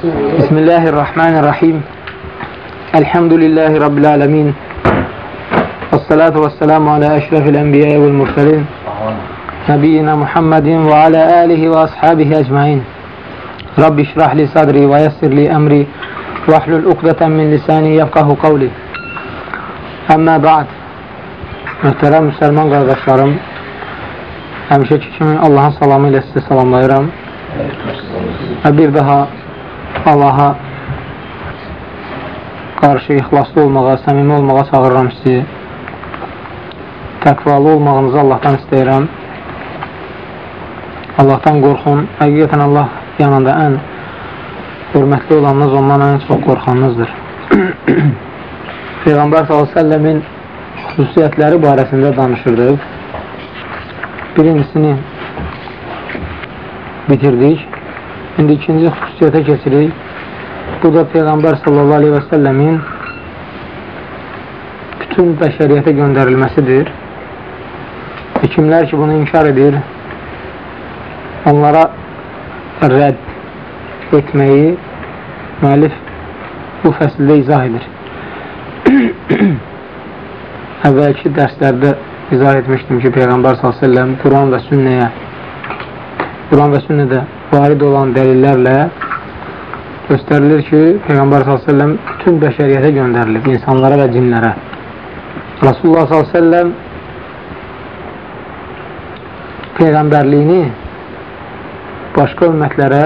بسم الله الرحمن الرحيم. الحمد لله رب العالمين. والصلاة والسلام على أشرف الأنبياء والمرسلين. نبينا محمد وعلى آله وأصحابه أجمعين. رب اشرح لي صدري ويسر لي أمري. واحلل عقدة من لساني يفقه قولي. Əmmə bə'd Möhtərəm müsəlman qardaşlarım Həmişəki kimi Allahın salamı ilə sizə salamlayıram və bir daha Allaha qarşı ixlaslı olmağa, səmimi olmağa çağırıram sizi təqvalı olmağınızı Allahdan istəyirəm Allahdan qorxun həqiqətən Allah yanında ən hörmətli olanınız ondan ən çox qorxanınızdır Peyğəmbər s.ə.v-in xüsusiyyətləri barəsində danışırdıq. Birincisini bitirdik. İndi ikinci xüsusiyyətə keçirik. Bu da Peyğəmbər s.ə.v-in bütün bəşəriyyətə göndərilməsidir. Və kimlər ki, bunu inkar edir, onlara rədd etməyi müəllif bu fəsildə izah edir. Əvvəlki dərslərdə izah etmişdim ki, Peyğəmbər s.ə.v Quran və sünnəyə Quran və sünnədə varid olan dəlillərlə göstərilir ki, Peyğəmbər s.ə.v bütün bəşəriyyətə göndərilib, insanlara və cinlərə. Rasulullah s.ə.v Peyğəmbərliyini başqa ümmətlərə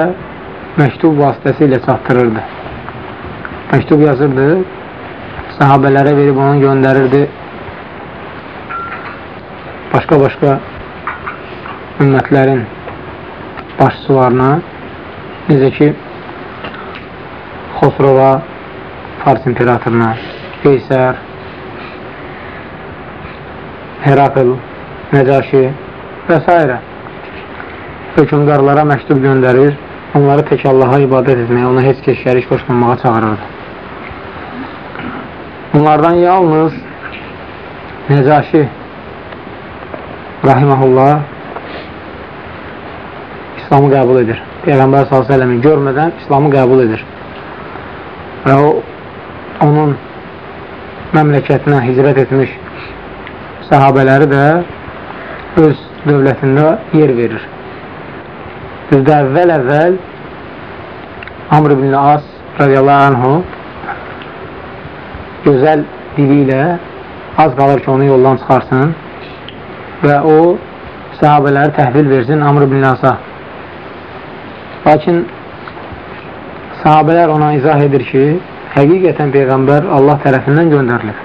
məktub vasitəsilə çatdırırdı. Məktub yazırdı, sahabələrə verib onu göndərirdi başqa-başqa ümmətlərin başçılarına necə ki Xosrova Fars imperatoruna Qeysər Herakl Nəcaşi və s. hökumdarlara məktub göndərir onları tək Allaha ibadət etməyə ona heç kəs şərik qoşmamağa çağırırdı Bunlardan yalnız Necaşi Rahiməhullah İslamı qəbul edir. Peyğəmbər s.ə.v-i görmədən İslamı qəbul edir. Və o, onun məmləkətinə hicrət etmiş sahabələri də öz dövlətində yer verir. Düzdə əvvəl-əvvəl Amr ibn As radiyallahu anhu gözəl dili ilə az qalır ki, onu yoldan çıxarsın və o sahabələri təhvil versin Amr ibn Asa. Lakin sahabələr ona izah edir ki, həqiqətən Peyğəmbər Allah tərəfindən göndərilir.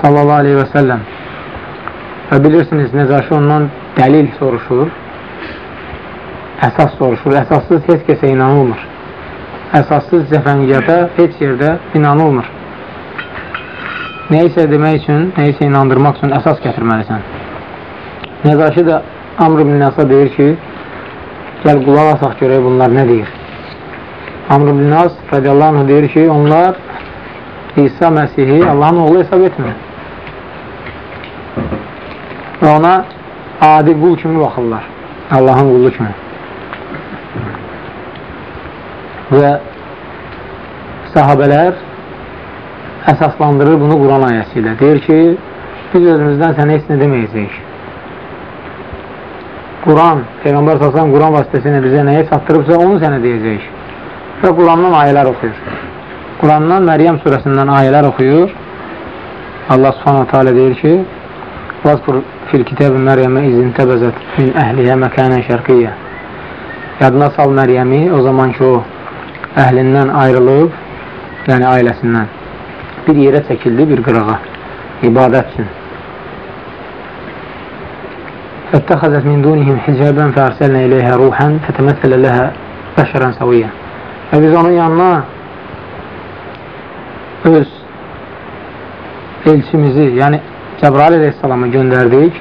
Sallallahu aleyhi və səlləm. Və bilirsiniz, Necaşı ondan dəlil soruşur, əsas soruşur. Əsassız heç kəsə inanılmır. Əsassız cəfəngiyyata heç yerdə inanılmır nəyisə demək üçün, nəyisə inandırmaq üçün əsas gətirməlisən. Nəzaşi də Amr ibn Nasa deyir ki, gəl qulaq asaq görək bunlar nə deyir. Amr ibn Nas radiyallahu anh deyir ki, onlar İsa Məsihi Allahın oğlu hesab etmir. Və ona adi qul kimi baxırlar. Allahın qulu kimi. Və sahabələr əsaslandırır bunu Quran ayəsi ilə. Deyir ki, biz özümüzdən sənə heç nə deməyəcəyik. Quran, Peyğəmbər səsən Quran vasitəsilə bizə nəyə çatdırıbsa, onu sənə deyəcəyik. Və Qurandan ayələr oxuyur. Qurandan Məryəm surəsindən ayələr oxuyur. Allah subhanahu teala deyir ki, Vazkur fil kitab-ı Məryəmə izin təbəzət min əhliyə məkənən şərqiyyə. Yadına sal Məryəmi o zaman ki, o əhlindən ayrılıb, yəni ailəsindən bir yerə çəkildi, bir qırağa, ibadət üçün. فاتخذت من دونهم حجابا فأرسلنا إليها روحا فتمثل لها بشرا سويا Və biz onun yanına öz elçimizi, yəni Cəbrail əleyhissalamı göndərdik.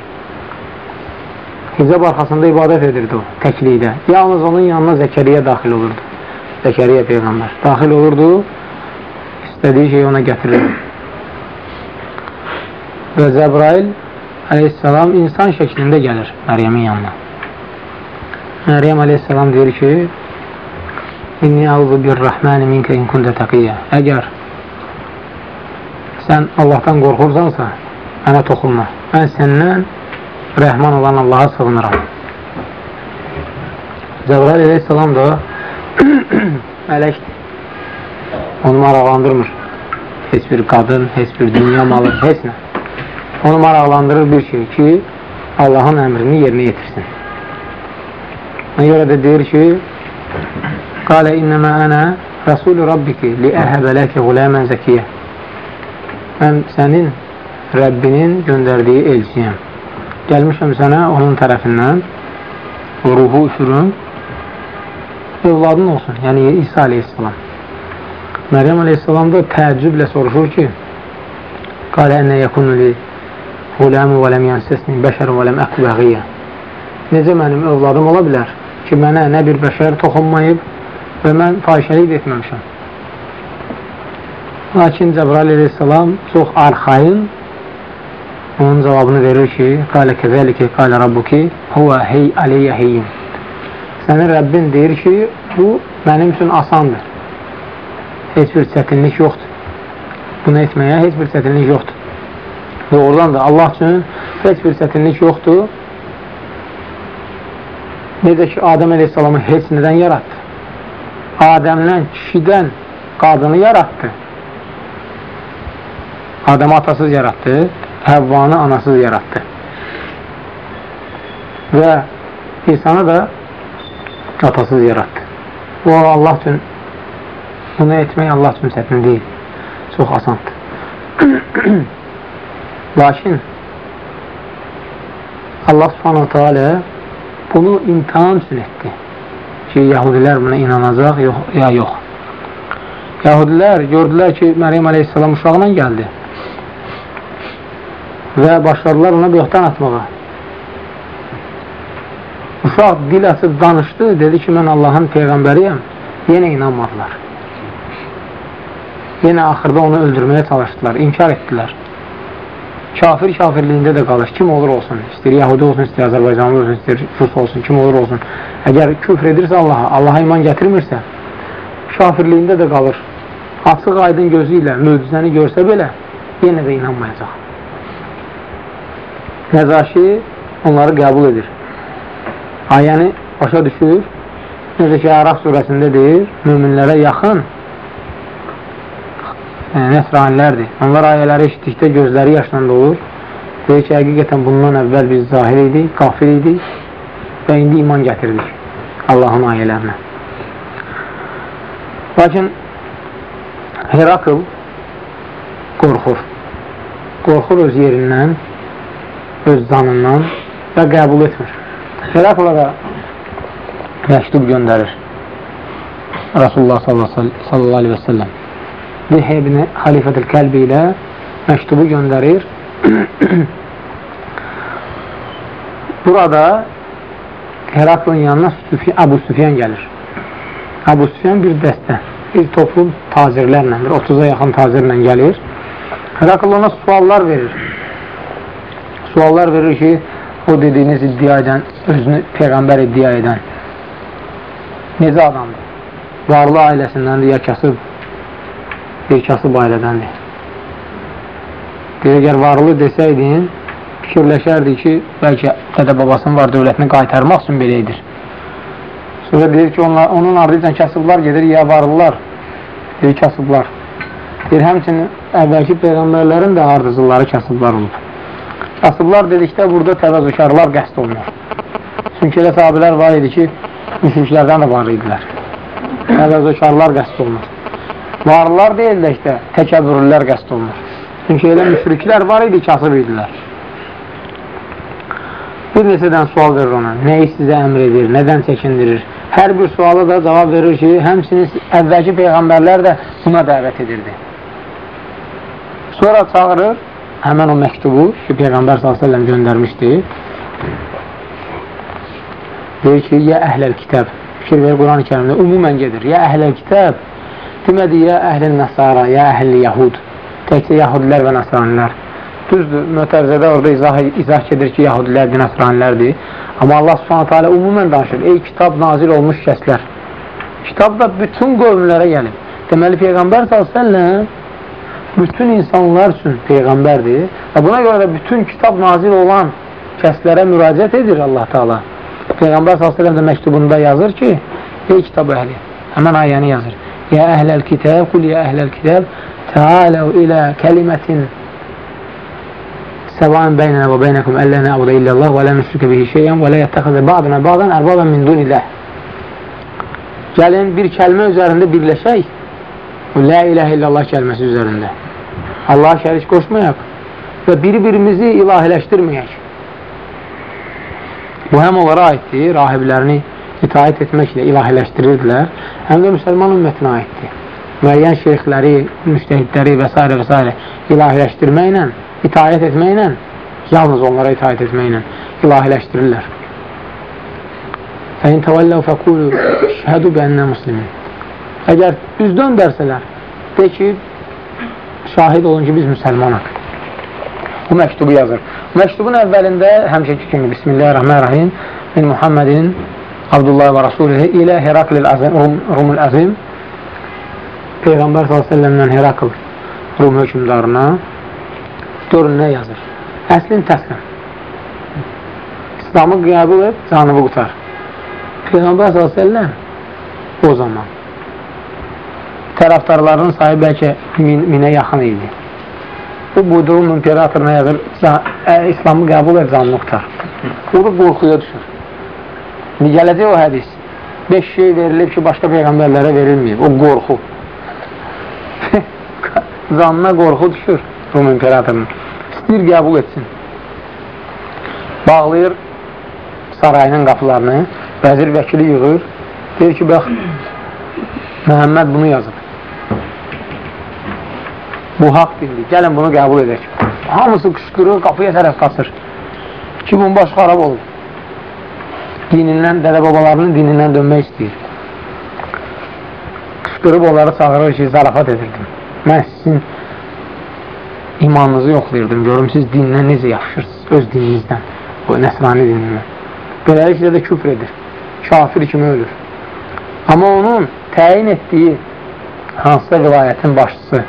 Hicab arxasında ibadət edirdi o, təklikdə. Yalnız onun yanına Zəkəriyə daxil olurdu. Zəkəriyə Peyğəmbər daxil olurdu istədiyi şeyi ona gətirir. Və Cəbrail aleyhissalam insan şəklində gəlir Məryəmin yanına. Məryəm aleyhissalam deyir ki, İnni əuzu bir-Rəhməni minkə in kuntə təqiyyə. Əgər sən Allahdan qorxursansa, mənə toxunma. Mən səndən rəhman olan Allaha sığınıram. Cəbrail aleyhissalam da mələkdir. Onu maraqlandırmır. Heç bir qadın, heç bir dünya malı, heç nə. Onu maraqlandırır bir şey ki, Allahın əmrini yerinə yetirsin. Ona görə də deyir ki, Qalə innəmə ənə Rəsulü Rabbiki liəhəbə ləkə quləmən zəkiyyə Mən sənin Rəbbinin göndərdiyi elçiyəm. Gəlmişəm sənə onun tərəfindən ruhu üfürüm övladın olsun, yəni İsa aleyhissalam. Məryəm aleyhissalam da təəccüblə soruşur ki, Qalə ənə yəkunu li quləmi və ləm yansəsni bəşər və ləm əqu bəğiyyə Necə mənim övladım ola bilər ki, mənə nə bir bəşər toxunmayıb və mən fahişəlik etməmişəm. Lakin Cəbrail aleyhissalam çox arxayın onun cavabını verir ki, qalə kəzəlikə qalə rabbuki huvə hey aleyyə heyyin. Sənin Rəbbin deyir ki, bu mənim üçün asandır. Heç bir çətinlik yoxdur. Bunu etməyə heç bir çətinlik yoxdur. Doğrudan da Allah üçün heç bir çətinlik yoxdur. Necə ki, Adəm əleyhissalamı heç nədən yaratdı. Adəmdən, kişidən qadını yaratdı. Adəmi atasız yaratdı, Həvvanı anasız yaratdı. Və insanı da atasız yaratdı. Bu Allah üçün bunu etmək Allah üçün çətin deyil. Çox asandır. Lakin Allah subhanahu teala bunu imtihan üçün etdi ki, Yahudilər buna inanacaq yox, ya yox. Yahudilər gördülər ki, Məryəm aleyhissalam uşağına gəldi və başladılar ona böhtan atmağa. Uşaq dil açıb danışdı, dedi ki, mən Allahın Peyğəmbəriyəm. Yenə inanmadılar. Yenə axırda onu öldürməyə çalışdılar, inkar etdilər. Kafir kafirliyində də qalır. Kim olur olsun. İstəyir Yahudi olsun, istəyir Azərbaycanlı olsun, istəyir Rus olsun, kim olur olsun. Əgər küfr edirsə Allaha, Allaha iman gətirmirsə, kafirliyində də qalır. Açıq aydın gözü ilə möcüzəni görsə belə, yenə də inanmayacaq. Nəzaşi onları qəbul edir. Ayəni başa düşür. Necə ki, Əraq surəsində deyir, müminlərə yaxın nəsranilərdir. Onlar ayələri işitdikdə gözləri yaşla dolur. Deyir ki, həqiqətən bundan əvvəl biz zahir idik, kafir idik və indi iman gətirdik Allahın ayələrinə. Lakin Herakl qorxur. Qorxur öz yerindən, öz canından və qəbul etmir. Herakla da məktub göndərir. Rasulullah sallallahu aleyhi və səlləm. Dihyə ibn Xalifətül Kəlbi ilə məktubu göndərir. Burada Heraklın yanına Əbu Süfyan gəlir. Əbu Süfyan bir dəstə, bir toplum tacirlərlə, bir 30-a yaxın tacirlə gəlir. Herakl ona suallar verir. Suallar verir ki, o dediyiniz iddia edən, özünü Peyğəmbər iddia edən necə adamdır? Varlı ailəsindəndir, ya kasıb? Bir kasıb ailədəndir. Deyir, əgər varlı desəydin, fikirləşərdi ki, bəlkə dədə babasının var dövlətini qaytarmaq üçün belə edir. Sonra deyir ki, onlar, onun ardınca kasıblar gedir, ya varlılar, deyir, kasıblar. Deyir, həmçinin əvvəlki peyğəmbərlərin də ardıcıları kasıblar olub. Kasıblar dedikdə burada təvəzzükarlar qəst olunur. Çünki elə sahabilər var idi ki, müşriklərdən də var idilər. Təvəzzükarlar qəst olunur. Varlılar deyil də işte, təkəbbürlülər qəst olunur. Çünki elə müşriklər var idi, kasıb idilər. Bir neçədən sual verir ona. Nəyi sizə əmr edir, nədən çəkindirir? Hər bir sualı da cavab verir ki, həmsiniz əvvəlki peyğəmbərlər də buna dəvət edirdi. Sonra çağırır, həmən o məktubu ki, Peyğəmbər s.ə.v göndərmişdi. Deyir ki, ya əhləl kitab. Fikir verir Quran-ı kərimdə umumən gedir. Ya əhləl kitab. Demədi, ya əhləl nəsara, ya əhləl yahud. Təkcə yahudilər və nəsranilər. Düzdür, mötərzədə orada izah, izah gedir ki, yahudilərdir, nəsranilərdir. Amma Allah subhanətə alə umumən danışır. Ey kitab nazil olmuş kəslər. Kitab da bütün qövmlərə gəlib. Deməli, Peyğəmbər s.ə.v bütün insanlar üçün Peyğəmbərdir və buna görə də bütün kitab nazil olan kəslərə müraciət edir Allah Taala. Peyğəmbər s.ə.v də məktubunda yazır ki, ey kitab əhli, həmən ayəni yazır. Ya əhləl kitab, qul ya əhləl kitab, təaləv ilə kəlimətin səvaən beynənə və beynəkum əllə nə'budə illallah və lə nüşrikə bihi şeyən və lə yəttəxəzə ba'dına ba'dan ərbabən min dunillah. Gəlin bir kəlmə üzərində birləşək, Lə iləhə illallah kəlməsi üzərində. Allaha şərik qoşmayaq və bir-birimizi ilahiləşdirməyək. Bu həm onlara aiddir, rahiblərini itaət etməklə ilahiləşdirirdilər, həm də müsəlman ümmətinə aiddir. Müəyyən şeyxləri, müstəhidləri və s. və s. ilahiləşdirməklə, itaət etməklə, yalnız onlara itaət etməklə ilahiləşdirirlər. Fəin təvəlləv fəqulu şəhədu bənnə muslimin. Əgər üz döndərsələr, de ki, şahid olun ki, biz müsəlmanıq. Bu məktubu yazır. Məktubun əvvəlində həmişəki kimi Bismillahirrahmanirrahim min Muhammedin Abdullah və Rasulih ilə Heraklil Azim, Rum, Rumul Azim Peyğəmbər s.ə.v-dən Herakl Rum hökümdarına görün nə yazır? Əslin təslim. İslamı qəbul et, canımı qutar. Peyğəmbər s.ə.v o zaman tərəfdarlarının sayı bəlkə min, minə yaxın idi. Bu buyduğum imperatoruna yazır, İslamı qəbul et canını qutar. Orada qorxuya düşür. Gələcək o hədis. Beş şey verilib ki, başqa peyğəmbərlərə verilməyib. O qorxu. Zanına qorxu düşür Rum imperatorunun. İstəyir qəbul etsin. Bağlayır sarayının qapılarını, vəzir vəkili yığır. Deyir ki, bax, Məhəmməd bunu yazıb. Bu haqq dindir. Gəlin bunu qəbul edək. Hamısı qışqırır, qapıya tərəf qaçır. Ki, bunun baş xarab olur. Dinindən, dədə-babalarının dinindən dönmək istəyir. Qışqırıb onları çağırır ki, zarafat edirdim. Mən sizin imanınızı yoxlayırdım. Görüm, siz dindən necə yapışırsınız? Öz dininizdən, o nəsrani dinindən. Beləliklə də küfr edir. Kafir kimi ölür. Amma onun təyin etdiyi hansısa vilayətin başçısı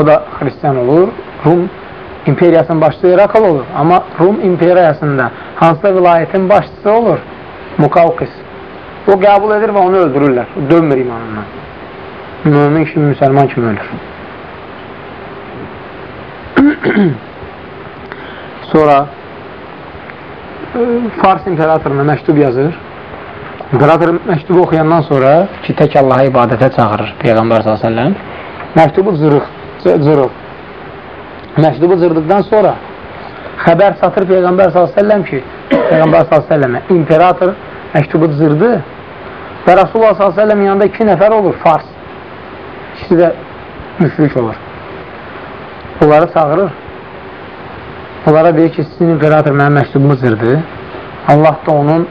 o da xristiyan olur. Rum imperiyasının başçısı Irakal olur. Amma Rum imperiyasında hansısa vilayətin başçısı olur. Mukavkis. O qəbul edir və onu öldürürlər. Dönmür imanından. Mümin kimi, müsəlman kimi ölür. Sonra e, Fars imperatoruna məktub yazır. İmperator məktubu oxuyandan sonra ki, tək Allaha ibadətə çağırır Peyğəmbər s.ə.v. Məktubu zırıq cırıb. Məktubu cırdıqdan sonra xəbər satır Peyğəmbər s.ə.v ki, Peyğəmbər s.ə.və imperator məktubu cırdı və Rasulullah s.ə.v yanında iki nəfər olur, fars. İkisi də müşrik olur. Onları çağırır. Onlara deyir ki, sizin imperator mənim məktubumu cırdı. Allah da onun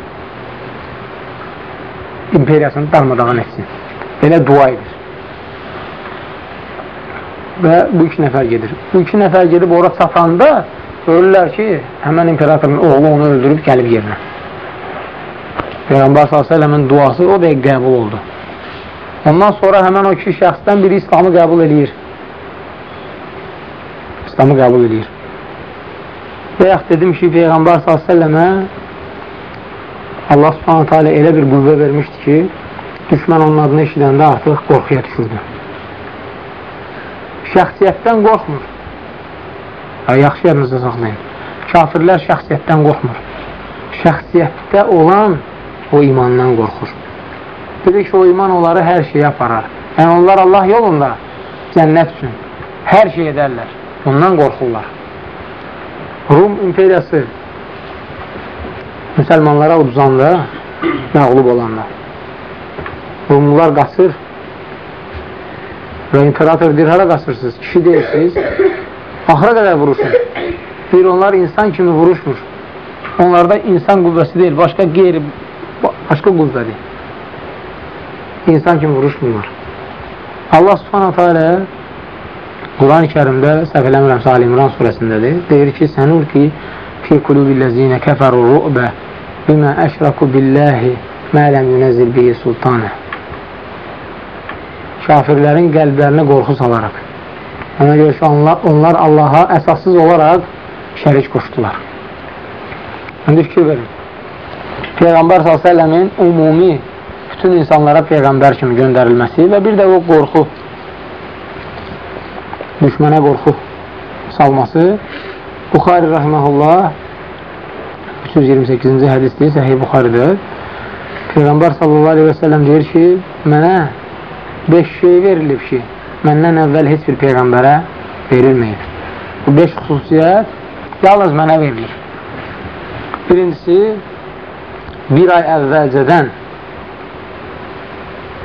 imperiyasını darmadağın etsin. Belə dua edir və bu iki nəfər gedir. Bu iki nəfər gedib ora çatanda görürlər ki, həmən imperatorun oğlu onu öldürüb gəlib yerinə. Peyğəmbər s.ə.v-in duası o dəqiq qəbul oldu. Ondan sonra həmən o iki şəxsdən biri İslamı qəbul edir. İslamı qəbul edir. Yaxud dedim ki, Peyğəmbər s.ə.və Allah s.ə.v elə bir qüvvə vermişdi ki, düşmən onun adını eşidəndə artıq qorxuya düşürdü şəxsiyyətdən qorxmur. Ha, yaxşı yadınızda saxlayın. Kafirlər şəxsiyyətdən qorxmur. Şəxsiyyətdə olan o imandan qorxur. Dedik ki, o iman onları hər şeyə aparar. Yəni, onlar Allah yolunda cənnət üçün hər şey edərlər. Ondan qorxurlar. Rum imperiyası müsəlmanlara uduzanda, məğlub olanda Rumlular qaçır Və imperator deyir, hara qaçırsınız? Kişi deyirsiniz, axıra qədər vurursun. Deyir, onlar insan kimi vuruşmur. Onlarda insan qüvvəsi deyil, başqa qeyri, başqa qüvvədir. İnsan kimi vuruşmurlar. Allah subhanətə alə Quran-ı kərimdə, səhv eləmirəm, Salim İmran surəsindədir. Deyir ki, sənur ki, fi qulubilləzinə kəfəru ru'bə bimə əşraku billəhi mələm yunəzil bihi sultanə. kafirlərin qəlblərinə qorxu salaraq. Ona görə ki, onlar, onlar Allaha əsassız olaraq şərik qoşdular. İndi fikir verin. Peyğəmbər s.ə.v-in umumi bütün insanlara Peyğəmbər kimi göndərilməsi və bir də o qorxu, düşmənə qorxu salması Buxari rahiməhullah 328-ci hədisdir, Səhih Buxaridir. Peyğəmbər səlləm deyir ki, mənə 5 şey verilib ki, məndən əvvəl heç bir Peyğəmbərə verilməyib. Bu 5 xüsusiyyət yalnız mənə verilir. Birincisi, bir ay əvvəlcədən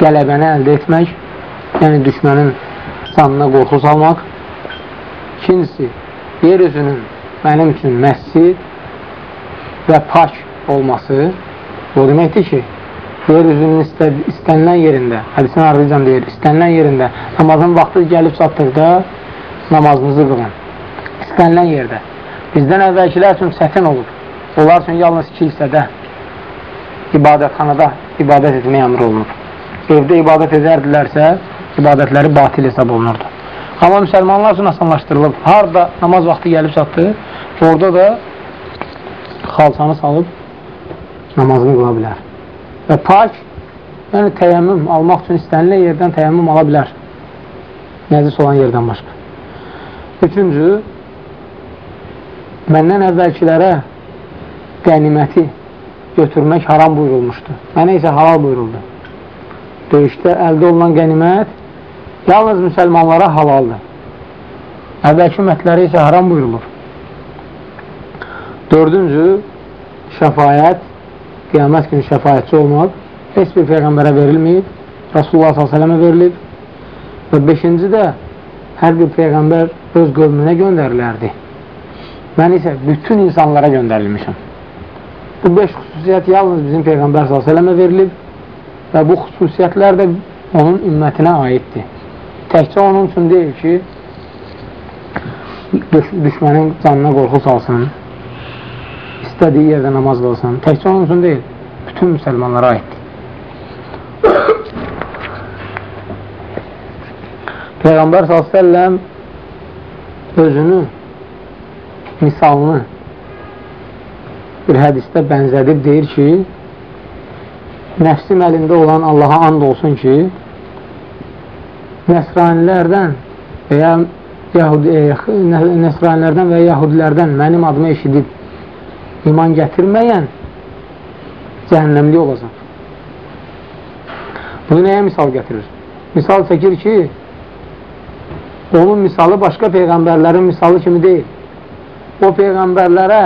qələbəni əldə etmək, yəni düşmənin canına qorxu salmaq. İkincisi, yer üzünün mənim üçün məscid və pak olması o deməkdir ki, yer üzünün istə, istənilən yerində, hədisin ardıcan deyir, istənilən yerində namazın vaxtı gəlib çatdıqda namazınızı qılın. İstənilən yerdə. Bizdən əvvəlkilər üçün çətin olub. Onlar üçün yalnız iki hissədə ibadətxanada ibadət etmək əmr olunur. Evdə ibadət edərdilərsə, ibadətləri batil hesab olunurdu. Amma müsəlmanlar üçün asanlaşdırılıb. Harada namaz vaxtı gəlib çatdı, orada da xalçanı salıb namazını qıla bilər. Və pak, yəni təyəmmüm almaq üçün istənilən yerdən təyəmmüm ala bilər. Nəzis olan yerdən başqa. Üçüncü, məndən əvvəlkilərə qəniməti götürmək haram buyurulmuşdu. Mənə isə halal buyuruldu. Döyüşdə əldə olunan qənimət yalnız müsəlmanlara halaldır. Əvvəlki ümmətləri isə haram buyurulur. Dördüncü, şəfayət, qiyamət günü şəfayətçi olmaq heç bir Peyğəmbərə verilməyib, Rasulullah s.ə.və verilib və beşinci də hər bir Peyğəmbər öz qövmünə göndərilərdi. Mən isə bütün insanlara göndərilmişəm. Bu beş xüsusiyyət yalnız bizim Peyğəmbər s.ə.və verilib və bu xüsusiyyətlər də onun ümmətinə aiddir. Təkcə onun üçün deyil ki, düş düşmənin canına qorxu salsın, istədiyi yerdə namaz qılsın. Təkcə onun üçün deyil, bütün müsəlmanlara aiddir. Peyğəmbər s.ə.v özünü, misalını bir hədistə bənzədib deyir ki, nəfsim əlində olan Allaha and olsun ki, nəsranilərdən və ya Yahudi, e, nəsranilərdən və yahudilərdən mənim adımı eşidib iman gətirməyən cəhənnəmli olacaq. Bunu nəyə misal gətirir? Misal çəkir ki, onun misalı başqa peyğəmbərlərin misalı kimi deyil. O peyğəmbərlərə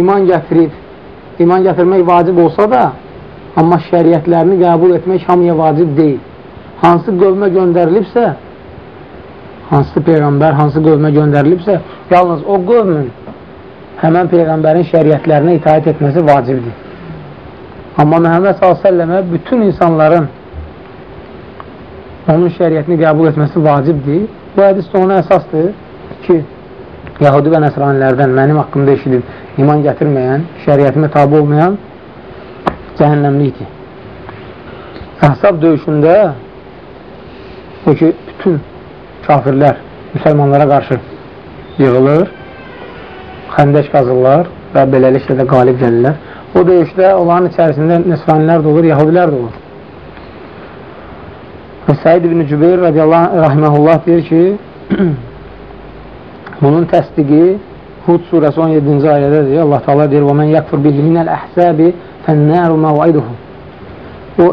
iman gətirib, iman gətirmək vacib olsa da, amma şəriətlərini qəbul etmək hamıya vacib deyil. Hansı qövmə göndərilibsə, hansı peyğəmbər hansı qövmə göndərilibsə, yalnız o qövmün həmən peyğəmbərin şəriətlərinə itaət etməsi vacibdir. Amma Məhəmməd s.ə.və bütün insanların onun şəriətini qəbul etməsi vacibdir. Bu hədis ona əsasdır ki, Yahudi və Nəsranilərdən mənim haqqımda eşidib iman gətirməyən, şəriətimə tabi olmayan cəhənnəmlikdir. Əhsab döyüşündə o ki, bütün kafirlər müsəlmanlara qarşı yığılır, xəndək qazırlar və beləliklə də qalib gəlirlər. O döyüşdə onların içərisində nəsranilər də olur, yahudilər də olur. Və Səid ibn Cübeyr radiyallahu rahiməhullah deyir ki, bunun təsdiqi Hud surəsi 17-ci ayədədir. Allah Taala deyir: "Və men yakfur bihi minəl ahsabi fən-naru maw'iduhu." O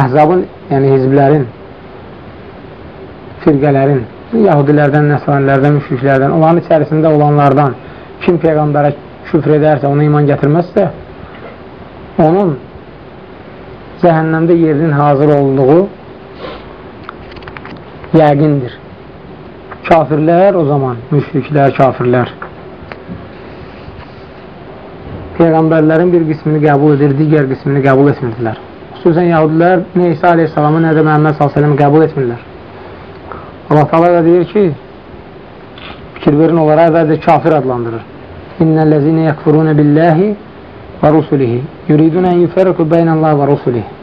əhzabın, yəni hizblərin firqələrin, yahudilərdən, nəsranilərdən, müşriklərdən, onların içərisində olanlardan kim Peyğəmbərə küfr edərsə, ona iman gətirməzsə, onun cəhənnəmdə yerinin hazır olduğu yəqindir. Kafirlər o zaman, müşriklər, kafirlər Peyğəmbərlərin bir qismini qəbul edir, digər qismini qəbul etmirdilər. Xüsusən yahudilər nə İsa aleyhissalamı, nə də Məhəmməd s.ə.v qəbul etmirlər. Allah Teala da deyir ki, fikir verin onlara əvvəlcə kafir adlandırır. İnnəl-ləzinə yəkfurunə billəhi və rusulihi yuridunə ən yüfərriqu beynəllah və rusulihi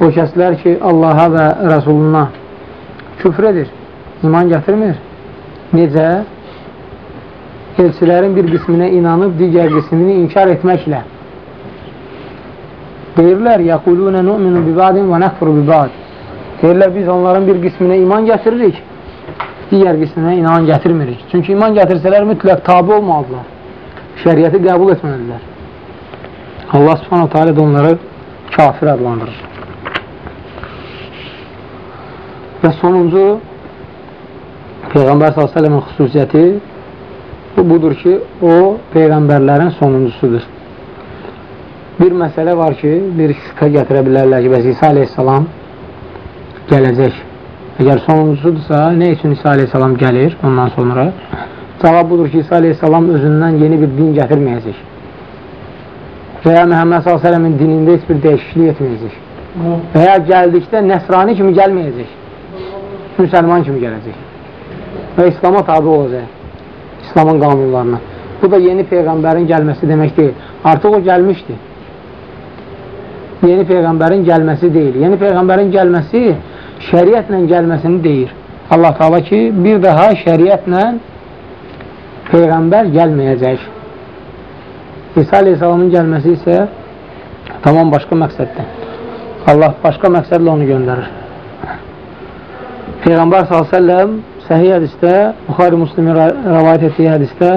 o kəslər ki, Allaha və Rəsuluna küfr edir, iman gətirmir. Necə? Elçilərin bir qisminə inanıb, digər qismini inkar etməklə. Deyirlər, yəqulunə nu'minu bibadin və nəxfuru bibad. Deyirlər, biz onların bir qisminə iman gətiririk, digər qisminə iman gətirmirik. Çünki iman gətirsələr mütləq tabi olmalıdırlar. Şəriyyəti qəbul etməlidirlər. Allah subhanahu teala da onları kafir adlandırır. Və sonuncu Peyğəmbər s.ə.v-in xüsusiyyəti bu budur ki, o Peyğəmbərlərin sonuncusudur. Bir məsələ var ki, bir şübhə gətirə bilərlər ki, bəs İsa aleyhissalam gələcək. Əgər sonuncusudursa, nə üçün İsa aleyhissalam gəlir ondan sonra? Cavab budur ki, İsa aleyhissalam özündən yeni bir din gətirməyəcək. Və ya Məhəmməd s.ə.v-in dinində heç bir dəyişiklik etməyəcək. Və ya gəldikdə nəsrani kimi gəlməyəcək müsəlman kimi gələcək və İslama tabi olacaq, İslamın qanunlarına. Bu da yeni Peyğəmbərin gəlməsi demək deyil. Artıq o gəlmişdi. Yeni Peyğəmbərin gəlməsi deyil. Yeni Peyğəmbərin gəlməsi şəriətlə gəlməsini deyir. Allah Taala ki, bir daha şəriətlə Peyğəmbər gəlməyəcək. İsa Aleyhisselamın gəlməsi isə tamam başqa məqsəddən. Allah başqa məqsədlə onu göndərir. Peyğəmbər s.ə.v səhiyyə hədistə, Buxari Müslümin rəvayət etdiyi hədistə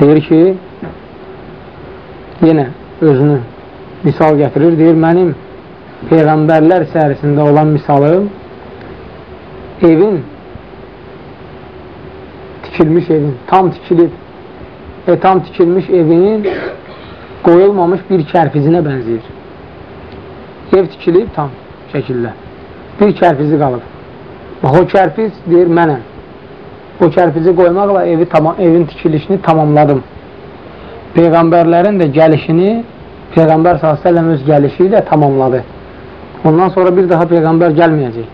deyir ki, yenə özünü misal gətirir, deyir, mənim Peyğəmbərlər sərisində olan misalım evin tikilmiş evin, tam tikilib və tam tikilmiş evinin qoyulmamış bir kərfizinə bənzəyir. Ev tikilib tam şəkildə bir kərpizi qalıb. Bax, o kərpiz deyir, mənəm. O kərpizi qoymaqla evi, tamam, evin tikilişini tamamladım. Peyğəmbərlərin də gəlişini Peyğəmbər s.ə.v öz gəlişi ilə tamamladı. Ondan sonra bir daha Peyğəmbər gəlməyəcək.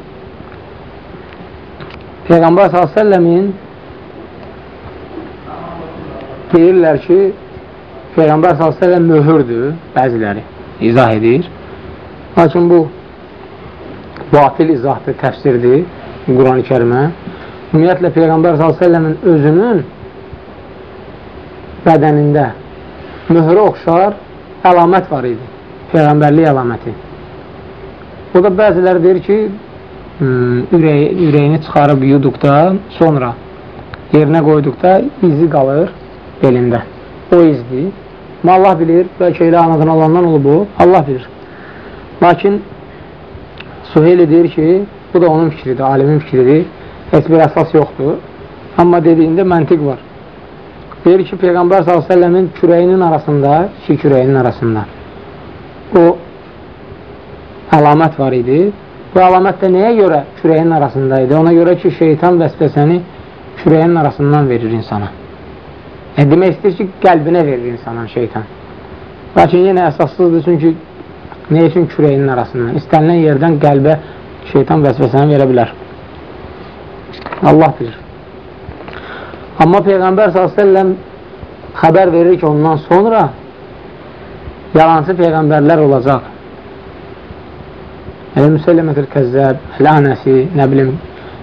Peyğəmbər s.ə.v-in deyirlər ki, Peyğəmbər s.ə.v möhürdür, bəziləri izah edir. Lakin bu batil izahdır, təfsirdir Quran-ı kərimə. Ümumiyyətlə, Peyğəmbər s.ə.v-in özünün bədənində möhrə oxşar əlamət var idi. Peyğəmbərlik əlaməti. O da bəziləri deyir ki, hmm, ürəyi, ürəyini çıxarıb yuduqda, sonra yerinə qoyduqda izi qalır belində. O izdir. Allah bilir, bəlkə elə anadan alandan olub bu, Allah bilir. Lakin Suheyli deyir ki, bu da onun fikridir, alimin fikridir. Heç bir əsas yoxdur. Amma dediyində məntiq var. Deyir ki, Peyğəmbər s.ə.v-in kürəyinin arasında, iki kürəyinin arasında o əlamət var idi. Bu əlamət də nəyə görə kürəyin arasında idi? Ona görə ki, şeytan vəsvəsəni kürəyin arasından verir insana. E, demək istəyir ki, qəlbinə verir insana şeytan. Lakin yenə əsassızdır, çünki Nə üçün kürəyinin arasından? İstənilən yerdən qəlbə şeytan vəsvəsəni verə bilər. Allah bilir. Amma Peyğəmbər s.ə.v xəbər verir ki, ondan sonra yalancı Peyğəmbərlər olacaq. Elə Müsəlləmətül Kəzzəb, Lənəsi, nə bilim,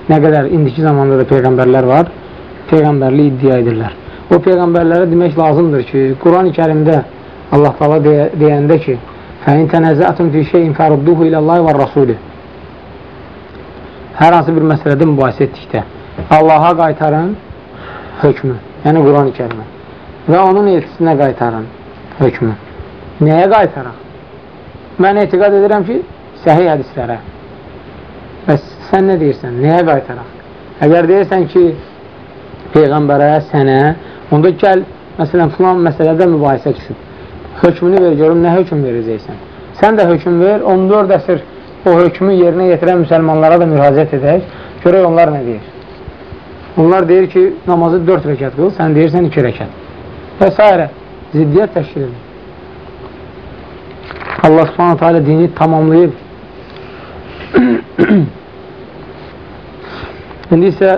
nə qədər indiki zamanda da Peyğəmbərlər var, Peyğəmbərli iddia edirlər. O Peyğəmbərlərə demək lazımdır ki, Quran-ı kərimdə Allah qala deyəndə ki, Fəin tənəzətum fi şeyin fərudduhu iləllahi və rasulü. Hər hansı bir məsələdə mübahisə etdikdə Allaha qaytarın hökmü, yəni Quran-ı kərimə və onun elçisinə qaytarın hökmü. Nəyə qaytaraq? Mən etiqad edirəm ki, səhiy hədislərə. Bəs sən nə deyirsən? Nəyə qaytaraq? Əgər deyirsən ki, Peyğəmbərə, sənə, onda gəl, məsələn, filan məsələdə mübahisə düşüb hökmünü ver, görüm nə hökm verəcəksən. Sən də hökm ver, 14 əsr o hökmü yerinə yetirən müsəlmanlara da müraciət edək, görək onlar nə deyir. Onlar deyir ki, namazı 4 rəkat qıl, sən deyirsən 2 rəkat. Və s. Ziddiyyət təşkil edir. Allah subhanətə alə dini tamamlayıb. İndi isə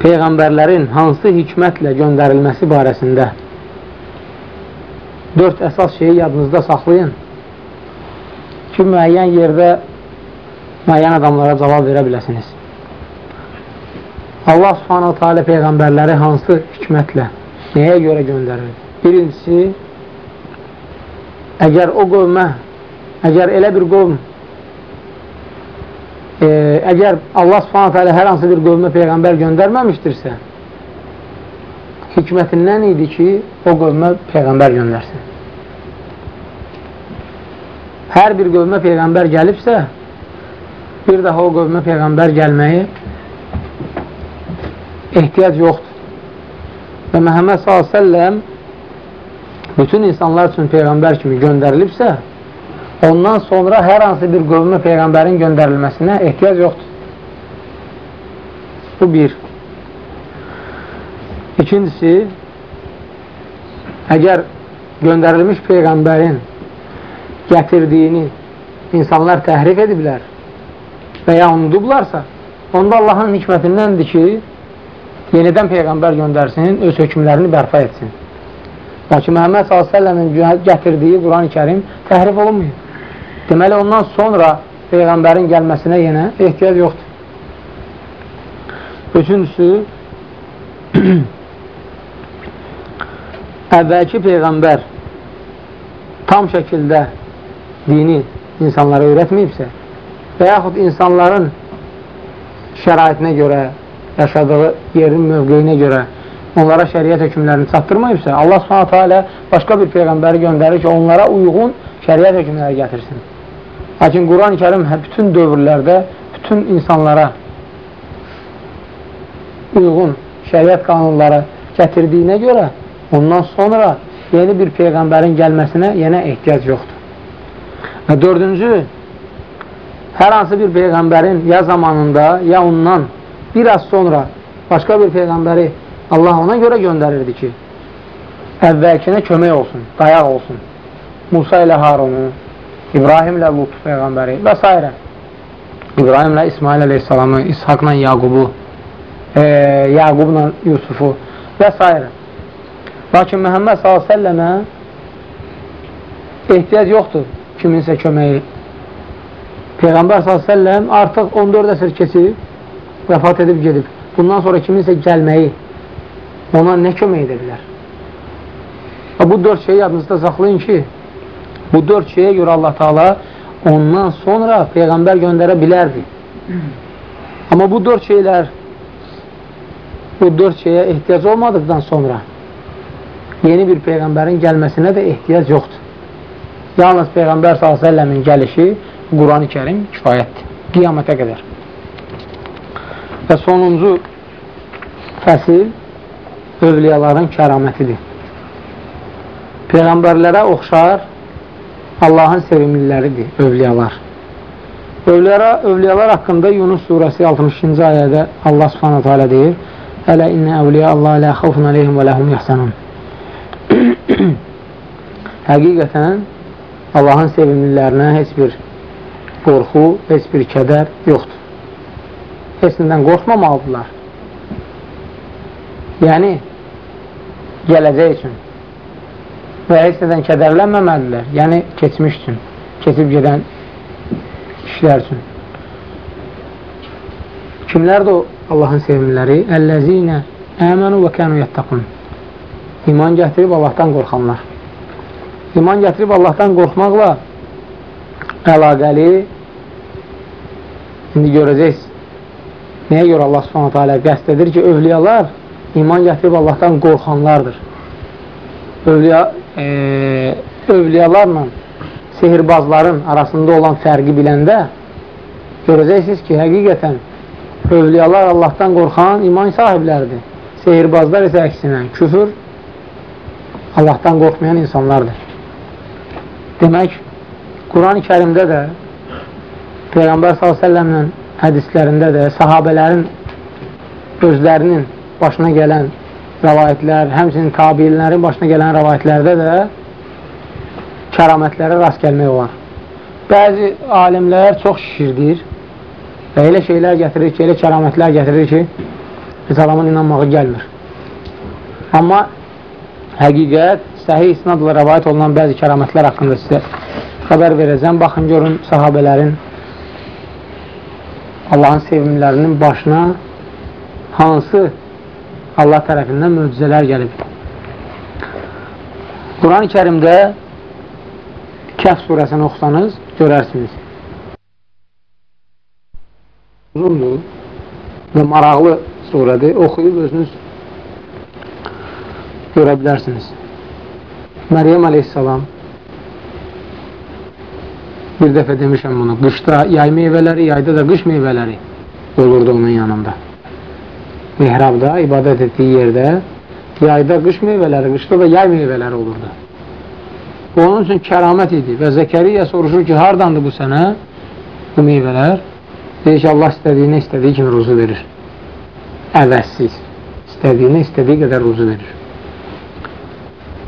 Peyğəmbərlərin hansı hikmətlə göndərilməsi barəsində dörd əsas şeyi yadınızda saxlayın. Ki, müəyyən yerdə müəyyən adamlara cavab verə biləsiniz. Allah subhanahu teala peyğəmbərləri hansı hikmətlə, nəyə görə göndərir? Birincisi, əgər o qövmə, əgər elə bir qövm, e, əgər Allah subhanahu teala hər hansı bir qövmə peyğəmbər göndərməmişdirsə, hikmətindən idi ki, o qövmə peyğəmbər göndərsin. Hər bir qövmə peyğəmbər gəlibsə, bir daha o qövmə peyğəmbər gəlməyi ehtiyac yoxdur. Və Məhəmməd s.ə.v bütün insanlar üçün peyğəmbər kimi göndərilibsə, ondan sonra hər hansı bir qövmə peyğəmbərin göndərilməsinə ehtiyac yoxdur. Bu bir. İkincisi, əgər göndərilmiş peyğəmbərin gətirdiyini insanlar təhrif ediblər və ya unudublarsa, onda Allahın hikmətindəndir ki, yenidən Peyğəmbər göndərsin, öz hökmlərini bərpa etsin. Lakin Məhəmməd s.ə.v-in gətirdiyi Quran-ı kərim təhrif olunmuyor. Deməli, ondan sonra Peyğəmbərin gəlməsinə yenə ehtiyac yoxdur. Üçüncüsü, əvvəlki Peyğəmbər tam şəkildə dini insanlara öyrətməyibsə və yaxud insanların şəraitinə görə, yaşadığı yerin mövqeyinə görə onlara şəriət hökmlərini çatdırmayıbsa, Allah subhanətə alə başqa bir Peyğəmbəri göndərir ki, onlara uyğun şəriət hökmləri gətirsin. Lakin Quran-ı kərim hə, bütün dövrlərdə bütün insanlara uyğun şəriət qanunları gətirdiyinə görə ondan sonra yeni bir Peyğəmbərin gəlməsinə yenə ehtiyac yoxdur. Və dördüncü, hər hansı bir Peyğəmbərin ya zamanında, ya ondan bir az sonra başqa bir Peyğəmbəri Allah ona görə göndərirdi ki, əvvəlkinə kömək olsun, dayaq olsun. Musa ilə Harunu, İbrahim ilə Lut Peyğəmbəri və s. İbrahimlə İsmail əleyhissalamı, İshaqla Yaqubu, e, Yaqubla Yusufu və s. Lakin Məhəmməd s.ə.və ehtiyac yoxdur kiminsə köməyi. Peyğəmbər s.ə.v artıq 14 əsr keçib, vəfat edib gedib. Bundan sonra kiminsə gəlməyi ona nə kömək edə bilər? Və bu dörd şeyi yadınızda saxlayın ki, bu dörd şeyə görə Allah Taala ondan sonra Peyğəmbər göndərə bilərdi. Amma bu dörd şeylər bu dörd şeyə ehtiyac olmadıqdan sonra yeni bir Peyğəmbərin gəlməsinə də ehtiyac yoxdur. Yalnız Peyğəmbər s.ə.v-in gəlişi Quran-ı kərim kifayətdir. Qiyamətə qədər. Və sonuncu fəsil övliyaların kəramətidir. Peyğəmbərlərə oxşar Allahın sevimliləridir övliyalar. Övliyalar, övliyalar haqqında Yunus surəsi 62-ci ayədə Allah subhanətə alə deyir Ələ innə əvliya Allah lə xavfun aleyhim və ləhum yəhsənun Həqiqətən Allahın sevimlilərinə heç bir qorxu, heç bir kədər yoxdur. Heç nədən qorxmamalıdırlar. Yəni, gələcək üçün və heç nədən kədərlənməməlidirlər. Yəni, keçmiş üçün, keçib gedən işlər üçün. Kimlərdir o Allahın sevimliləri? Əlləzinə əmənu və kənu yəttəqun. İman gətirib Allahdan qorxanlar iman gətirib Allahdan qorxmaqla əlaqəli indi görəcəksiniz. Nəyə görə Allah subhanətə alə qəst edir ki, övliyalar iman gətirib Allahdan qorxanlardır. Övliya, e, övliyalarla sehirbazların arasında olan fərqi biləndə görəcəksiniz ki, həqiqətən övliyalar Allahdan qorxan iman sahibləridir. Sehirbazlar isə əksinə küfür Allahdan qorxmayan insanlardır. Demək, Quran-ı kərimdə də Peyğəmbər s.ə.v-lə hədislərində də sahabələrin özlərinin başına gələn rəvayətlər, həmçinin tabiinlərin başına gələn rəvayətlərdə də kəramətlərə rast gəlmək olar. Bəzi alimlər çox şişirdir və elə şeylər gətirir ki, elə kəramətlər gətirir ki, heç adamın inanmağı gəlmir. Amma həqiqət səhih isnadla rəvayət olunan bəzi kəramətlər haqqında sizə xəbər verəcəm. Baxın, görün sahabələrin Allahın sevimlərinin başına hansı Allah tərəfindən möcüzələr gəlib. Quran-ı kərimdə Kəhv surəsini oxusanız görərsiniz. Uzundur və maraqlı surədir. Oxuyub özünüz görə bilərsiniz. Məryəm aleyhissalam bir dəfə demişəm bunu, qışda yay meyvələri, yayda da qış meyvələri olurdu onun yanında. Mihrabda, ibadət etdiyi yerdə yayda qış meyvələri, qışda da yay meyvələri olurdu. Bu onun üçün kəramət idi və Zəkəriyyə soruşur ki, hardandır bu sənə bu meyvələr? Deyir ki, Allah istədiyinə istədiyi kimi ruzu verir. Əvəzsiz. İstədiyinə istədiyi qədər ruzu verir.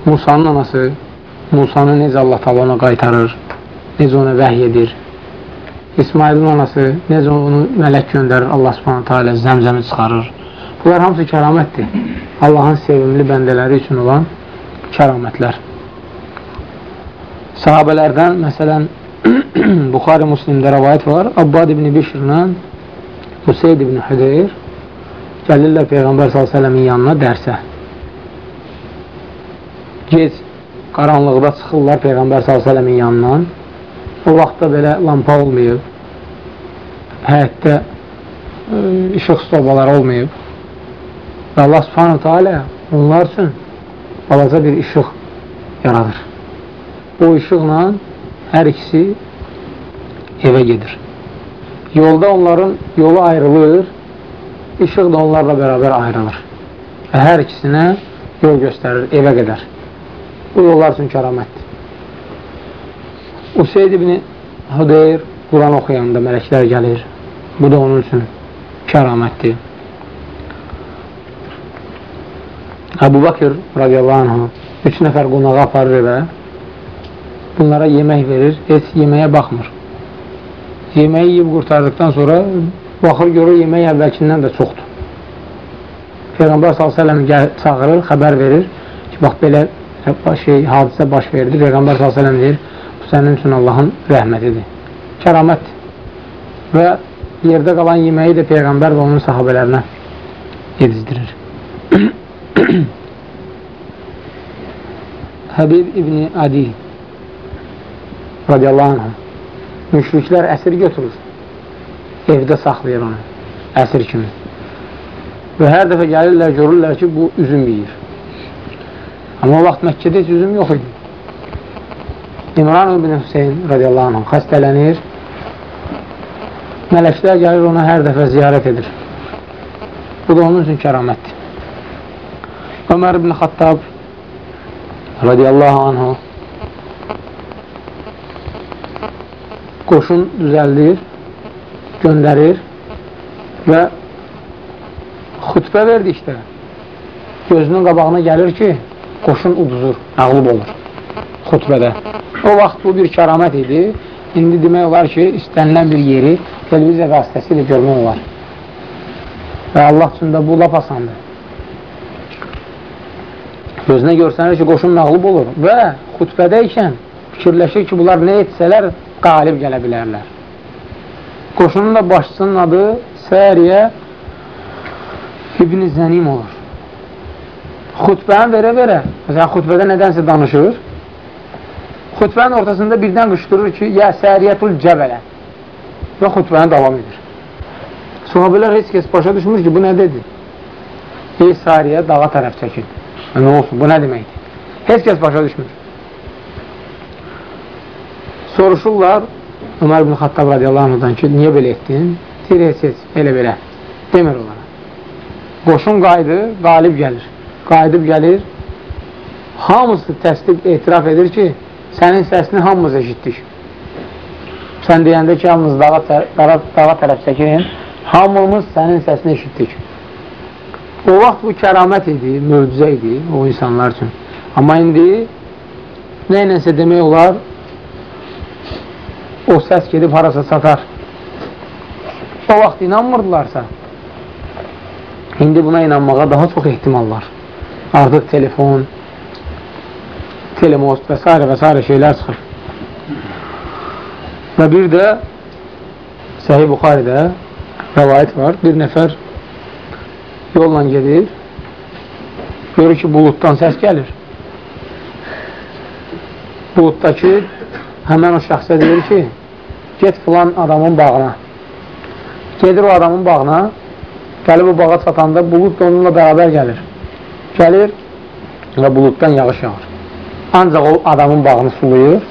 Musanın anası Musanı necə Allah tala ona qaytarır, necə ona vəhy edir. İsmailin anası necə onu mələk göndərir, Allah subhanətə alə zəmzəmi çıxarır. Bunlar hamısı kəramətdir. Allahın sevimli bəndələri üçün olan kəramətlər. Sahabələrdən, məsələn, Buxari Müslimdə rəvayət var. Abbad ibn Bişrlə Hüseyd ibn Hüdeyr gəlirlər Peyğəmbər s.ə.v-in yanına dərsə. Gec qaranlıqda çıxırlar Peyğəmbər s.ə.v-in yanından. O vaxtda belə lampa olmayıb, həyətdə e, işıq stobalar olmayıb. Və Allah subhanətə alə onlar üçün balaca bir işıq yaradır. O işıqla hər ikisi evə gedir. Yolda onların yolu ayrılır, işıq da onlarla bərabər ayrılır. Və hər ikisinə yol göstərir evə qədər. Bu yollar üçün kəramətdir. Useyd ibn Hudeyr Quran oxuyanda mələklər gəlir. Bu da onun üçün kəramətdir. Əbu Bakır radiyallahu anh üç nəfər qonağı aparır evə bunlara yemək verir, heç yeməyə baxmır. Yeməyi yiyib qurtardıqdan sonra baxır, görür, yemək əvvəlkindən də çoxdur. Peyğəmbər s.ə.v çağırır, xəbər verir ki, bax, belə şey, hadisə baş verdi. Peyğəmbər s.ə.v deyir, bu sənin üçün Allahın rəhmətidir. Kəramətdir. Və yerdə qalan yeməyi də Peyğəmbər və onun sahabələrinə yedizdirir. Həbib İbni Adi radiyallahu anh müşriklər əsir götürür evdə saxlayır onu əsir kimi və hər dəfə gəlirlər, görürlər ki, bu üzüm yiyir amma o vaxt Məkkədə heç üzüm yox idi. İmran ibn Hüseyin radiyallahu anh xəstələnir. Mələklər gəlir ona hər dəfə ziyarət edir. Bu da onun üçün kəramətdir. Ömər ibn Xattab radiyallahu anhu qoşun düzəldir, göndərir və xütbə verdikdə gözünün qabağına gəlir ki, qoşun uduzur, məğlub olur xütbədə. O vaxt bu bir kəramət idi. İndi demək olar ki, istənilən bir yeri televiziya vasitəsilə görmək olar. Və Allah üçün də bu laf asandır. Gözünə görsənir ki, qoşun məğlub olur və xütbədə ikən fikirləşir ki, bunlar nə etsələr qalib gələ bilərlər. Qoşunun da başçısının adı Səriyə İbn-i Zənim olur. Xütbəni verə-verə, məsələn, xütbədə nədənsə danışır, xütbənin ortasında birdən qışqırır ki, yə Səriyyətul Cəbələ və xütbəni davam edir. Sahabələr heç kəs başa düşmür ki, bu nə dedi? Ey Sariyə dağa tərəf çəkin. Nə olsun, bu nə deməkdir? Heç kəs başa düşmür. Soruşurlar Ömər ibn Xattab radiyallahu anhudan ki, niyə belə etdin? Deyir, heç, heç, elə belə. Demir onlara. Qoşun qaydı, qalib gəlir. Qayıdıb gəlir, hamısı təsdiq, etiraf edir ki, sənin səsini hamımız eşitdik. Sən deyəndə ki, hamımız dağa, dağa, dağa tərəf çəkirin, hamımız sənin səsini eşitdik. O vaxt bu kəramət idi, möcüzə idi o insanlar üçün. Amma indi nə ilənsə demək olar, o səs gedib harasa satar. O vaxt inanmırdılarsa, indi buna inanmağa daha çox ehtimal var. Artıq telefon, telemost və s. və s. şeylər çıxır. Və bir də Səhih Buxaridə rəvayət var. Bir nəfər yolla gedir. Görür ki, buluddan səs gəlir. Buluddakı həmən o şəxsə deyir ki, get filan adamın bağına. Gedir o adamın bağına, gəlib o bağa çatanda bulud da onunla bərabər gəlir. Gəlir və buluddan yağış yağır. Ancaq o adamın bağını sulayır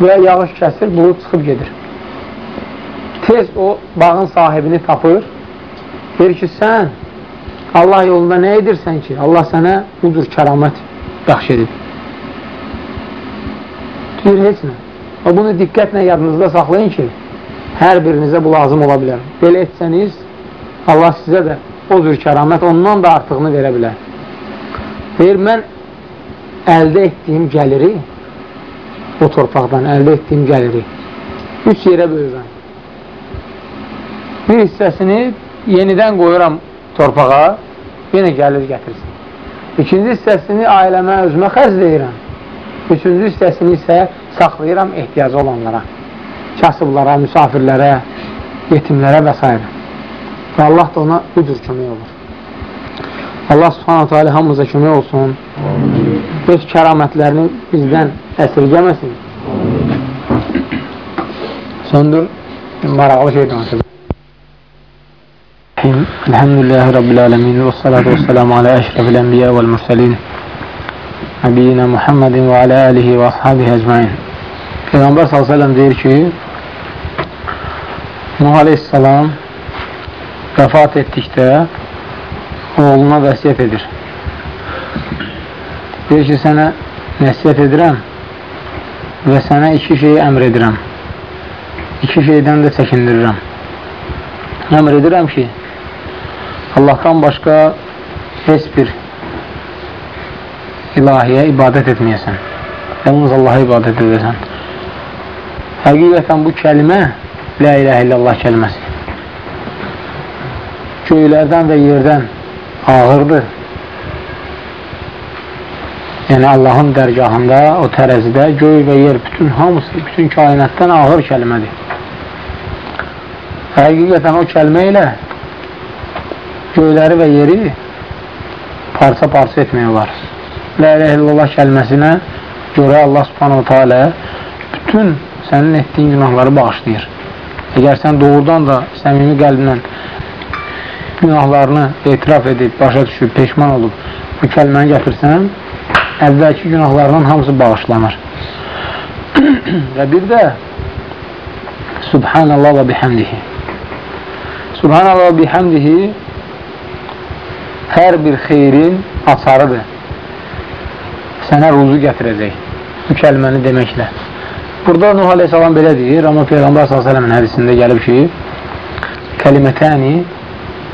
və yağış kəsir, bulud çıxıb gedir. Tez o bağın sahibini tapır, deyir ki, sən Allah yolunda nə edirsən ki, Allah sənə bu cür kəramət bəxş edib. Deyir, heç nə. Və bunu diqqətlə yadınızda saxlayın ki, hər birinizə bu lazım ola bilər. Belə etsəniz, Allah sizə də o cür kəramət ondan da artığını verə bilər. Deyir, mən əldə etdiyim gəliri, o torpaqdan əldə etdiyim gəliri üç yerə bölürəm. Bir hissəsini yenidən qoyuram torpağa, yenə gəlir gətirsin. İkinci hissəsini ailəmə, özümə xərcləyirəm. Üçüncü hissəsini isə saxlayıram ehtiyacı olanlara, kasıblara, müsafirlərə, yetimlərə və s. Və Allah da ona bu cür kömək olur. Allah subhanətə alə hamımıza kömək olsun. Öz kəramətlərini bizdən əsirgəməsin. Söndür, maraqlı şey danışır. Elhamdülillahi Rabbil alemin və salatu və selamu alə əşrəfil ənbiyə vəl mürsəlin Nəbiyyina Muhammedin və alə əlihi və ashabihi əcmain Peyğəmbər s.ə.v deyir ki Nuh aleyhissalam vəfat etdikdə oğluna vəsiyyət edir. Deyir ki, sənə nəsiyyət edirəm və sənə iki şeyi əmr edirəm. İki şeydən də çəkindirirəm. Əmr edirəm ki, Allahdan başqa heç bir ilahiyə ibadət etməyəsən. Yalnız Allaha ibadət edəsən. Həqiqətən bu kəlimə La ilahe illallah kəlməsi. Göylərdən və yerdən ağırdır. Yəni Allahın dərgahında, o tərəzidə göy və yer, bütün hamısı, bütün kainatdan ağır kəlmədir. Həqiqətən o kəlmə ilə göyləri və yeri parça-parça etmək olar. La ilahe illallah kəlməsinə görə Allah subhanahu teala bütün sənin etdiyin günahları bağışlayır. Əgər sən doğrudan da səmimi qəlblə günahlarını etiraf edib, başa düşüb, peşman olub bu kəlməni gətirsən, əvvəlki günahlarının hamısı bağışlanır. və bir də Subhanallah və bihamdihi Subhanallah və bihamdihi hər bir xeyrin açarıdır. Sənə ruzu gətirəcək bu kəlməni deməklə. Burada Nuh Aleyhisselam belə deyir, amma Peyğəmbər s.ə.v-in hədisində gəlib ki, kəlimətəni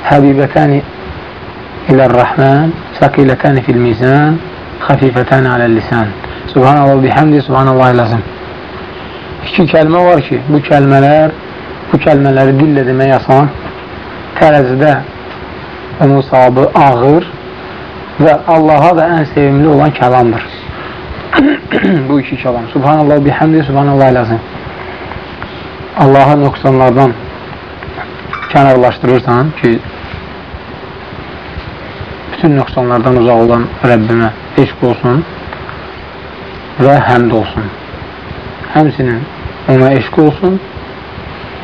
həbibətəni ilə'r-Rəhmən səqilətəni fil-mizən xəfifətəni aləl-lisən Subhanallah bihamdi, Subhanallah lazım İki kəlmə var ki, bu kəlmələr bu kəlmələri dillə demək asan tərəzidə onun sahabı ağır və Allaha da ən sevimli olan kəlamdır. Bu iki kəlam. Subhanallah bihamdi, subhanallah lazım. Allaha nöqsanlardan kənarlaşdırırsan ki, bütün nöqsanlardan uzaq olan Rəbbimə eşq olsun və həmd olsun. Həmsinin ona eşq olsun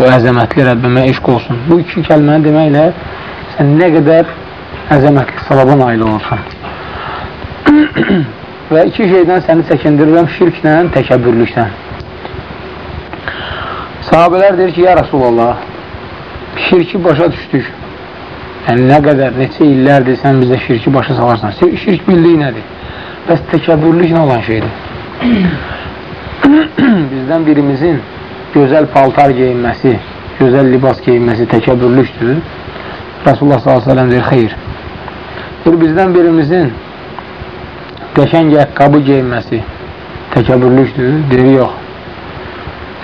və əzəmətli Rəbbimə eşq olsun. Bu iki kəlməni deməklə sən nə qədər əzəmətli savaba nail olursan. və iki şeydən səni çəkindirirəm şirklə, təkəbbürlükdən. Sahabələr deyir ki, ya Rasulallah, şirki başa düşdük. Yəni, nə qədər, neçə illərdir sən bizə şirki başa salarsan. Şirk bildiyi nədir? Bəs təkəbbürlük nə olan şeydir? Bizdən birimizin gözəl paltar geyinməsi, gözəl libas geyinməsi təkəbbürlükdür. Rasulullah s.ə.v deyir, xeyr. Bir bizdən birimizin qəşəng əqqabı geyinməsi təkəbbürlükdür. Deyir, yox.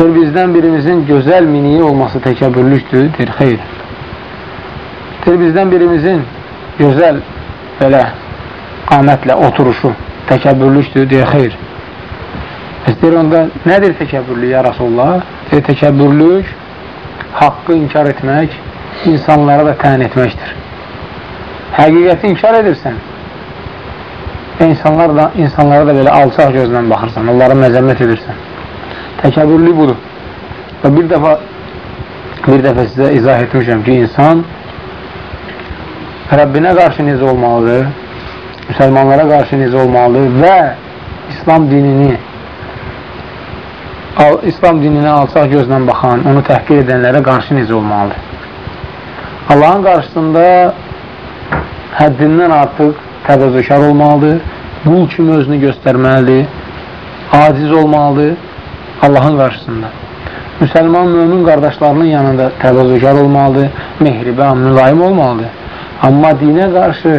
Deyir, bizdən birimizin gözəl miniyi olması təkəbbürlükdür. Deyir, xeyr. Deyir, bizdən birimizin gözəl belə qamətlə oturuşu təkəbbürlükdür. Deyir, xeyr. İstəyir onda nədir təkəbbürlük ya Rasulullah? E, təkəbbürlük haqqı inkar etmək, insanlara da tən etməkdir. Həqiqəti inkar edirsən, və insanlar da, insanlara da belə alçaq gözlə baxırsan, onlara məzəmmət edirsən. Təkəbbürlük budur. Və bir dəfə bir dəfə sizə izah etmişəm ki, insan Rəbbinə qarşı necə olmalıdır, müsəlmanlara qarşı necə olmalıdır və İslam dinini İslam dininə alçaq gözlə baxan, onu təhqir edənlərə qarşı necə olmalıdır? Allahın qarşısında həddindən artıq təvəzzükar olmalıdır, qul kimi özünü göstərməlidir, aciz olmalıdır Allahın qarşısında. Müsəlman mümin qardaşlarının yanında təvəzzükar olmalıdır, mehribə, mülayim olmalıdır. Amma dinə qarşı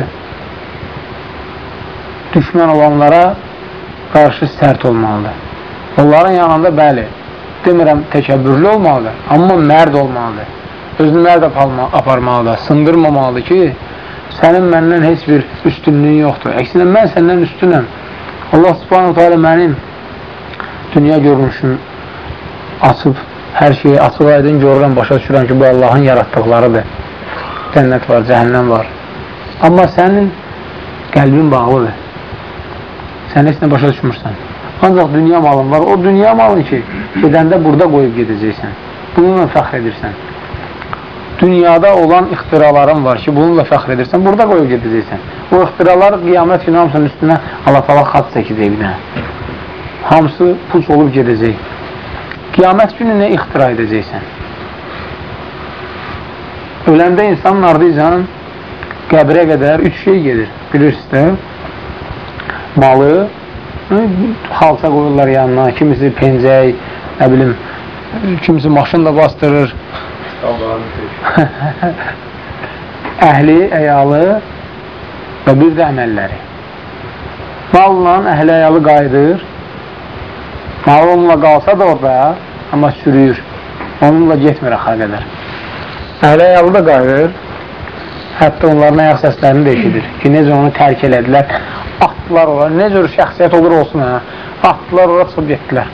düşmən olanlara qarşı sərt olmalıdır. Onların yanında bəli, demirəm təkəbbürlü olmalıdır, amma mərd olmalıdır. Özünü mərd aparmalıdır, sındırmamalıdır ki, sənin məndən heç bir üstünlüyün yoxdur. Əksinə, mən səndən üstünəm. Allah subhanahu teala mənim dünya görmüşüm açıb, hər şeyi açıq aydın görürəm, başa düşürəm ki, bu Allahın yaratdıqlarıdır. Cənnət var, cəhənnəm var. Amma sənin qəlbin bağlıdır. Sən heç nə başa düşmürsən. Ancaq dünya malın var. O dünya malın ki, gedəndə burada qoyub gedəcəksən. Bununla fəxr edirsən. Dünyada olan ixtiraların var ki, bununla fəxr edirsən, burada qoyub gedəcəksən. O ixtiralar qiyamət günü hamısının üstünə Allah tala xat çəkəcək bir dənə. Hamısı puç olub gedəcək. Qiyamət günü nə ixtira edəcəksən? Öləndə insanın ardıycan qəbrə qədər üç şey gedir. Bilirsiniz də? Malı, halsa qoyurlar yanına, kimisi pencək, nə bilim, kimisi maşınla bastırır. əhli, əyalı və bir də əməlləri. Malla əhli əyalı qayıdır, mal onunla qalsa da orada, amma sürüyür, onunla getmir axar qədər. Əhli əyalı da qayıdır, hətta onların ayaq səslərini də eşidir ki, necə onu tərk elədilər, atdılar ora, cür şəxsiyyət olur olsun, hə? atdılar ora çıxıb getdilər.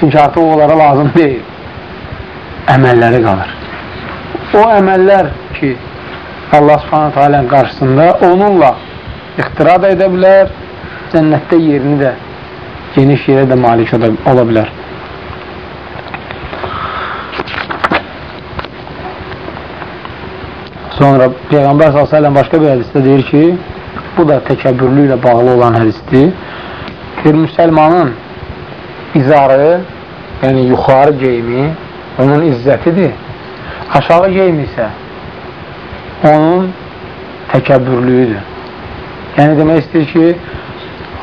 Çünki artıq onlara lazım deyil. Əməlləri qalır. O əməllər ki, Allah subhanətə alənin qarşısında onunla ixtira da edə bilər, cənnətdə yerini də geniş yerə də malik ola bilər. Sonra Peyğəmbər s.ə.v başqa bir hədisdə deyir ki, Bu da təkəbbürlüklə bağlı olan hədisdir. Bir müsəlmanın izarı, yəni yuxarı geyimi onun izzətidir. Aşağı geyimi isə onun təkəbbürlüyüdür. Yəni demək istəyir ki,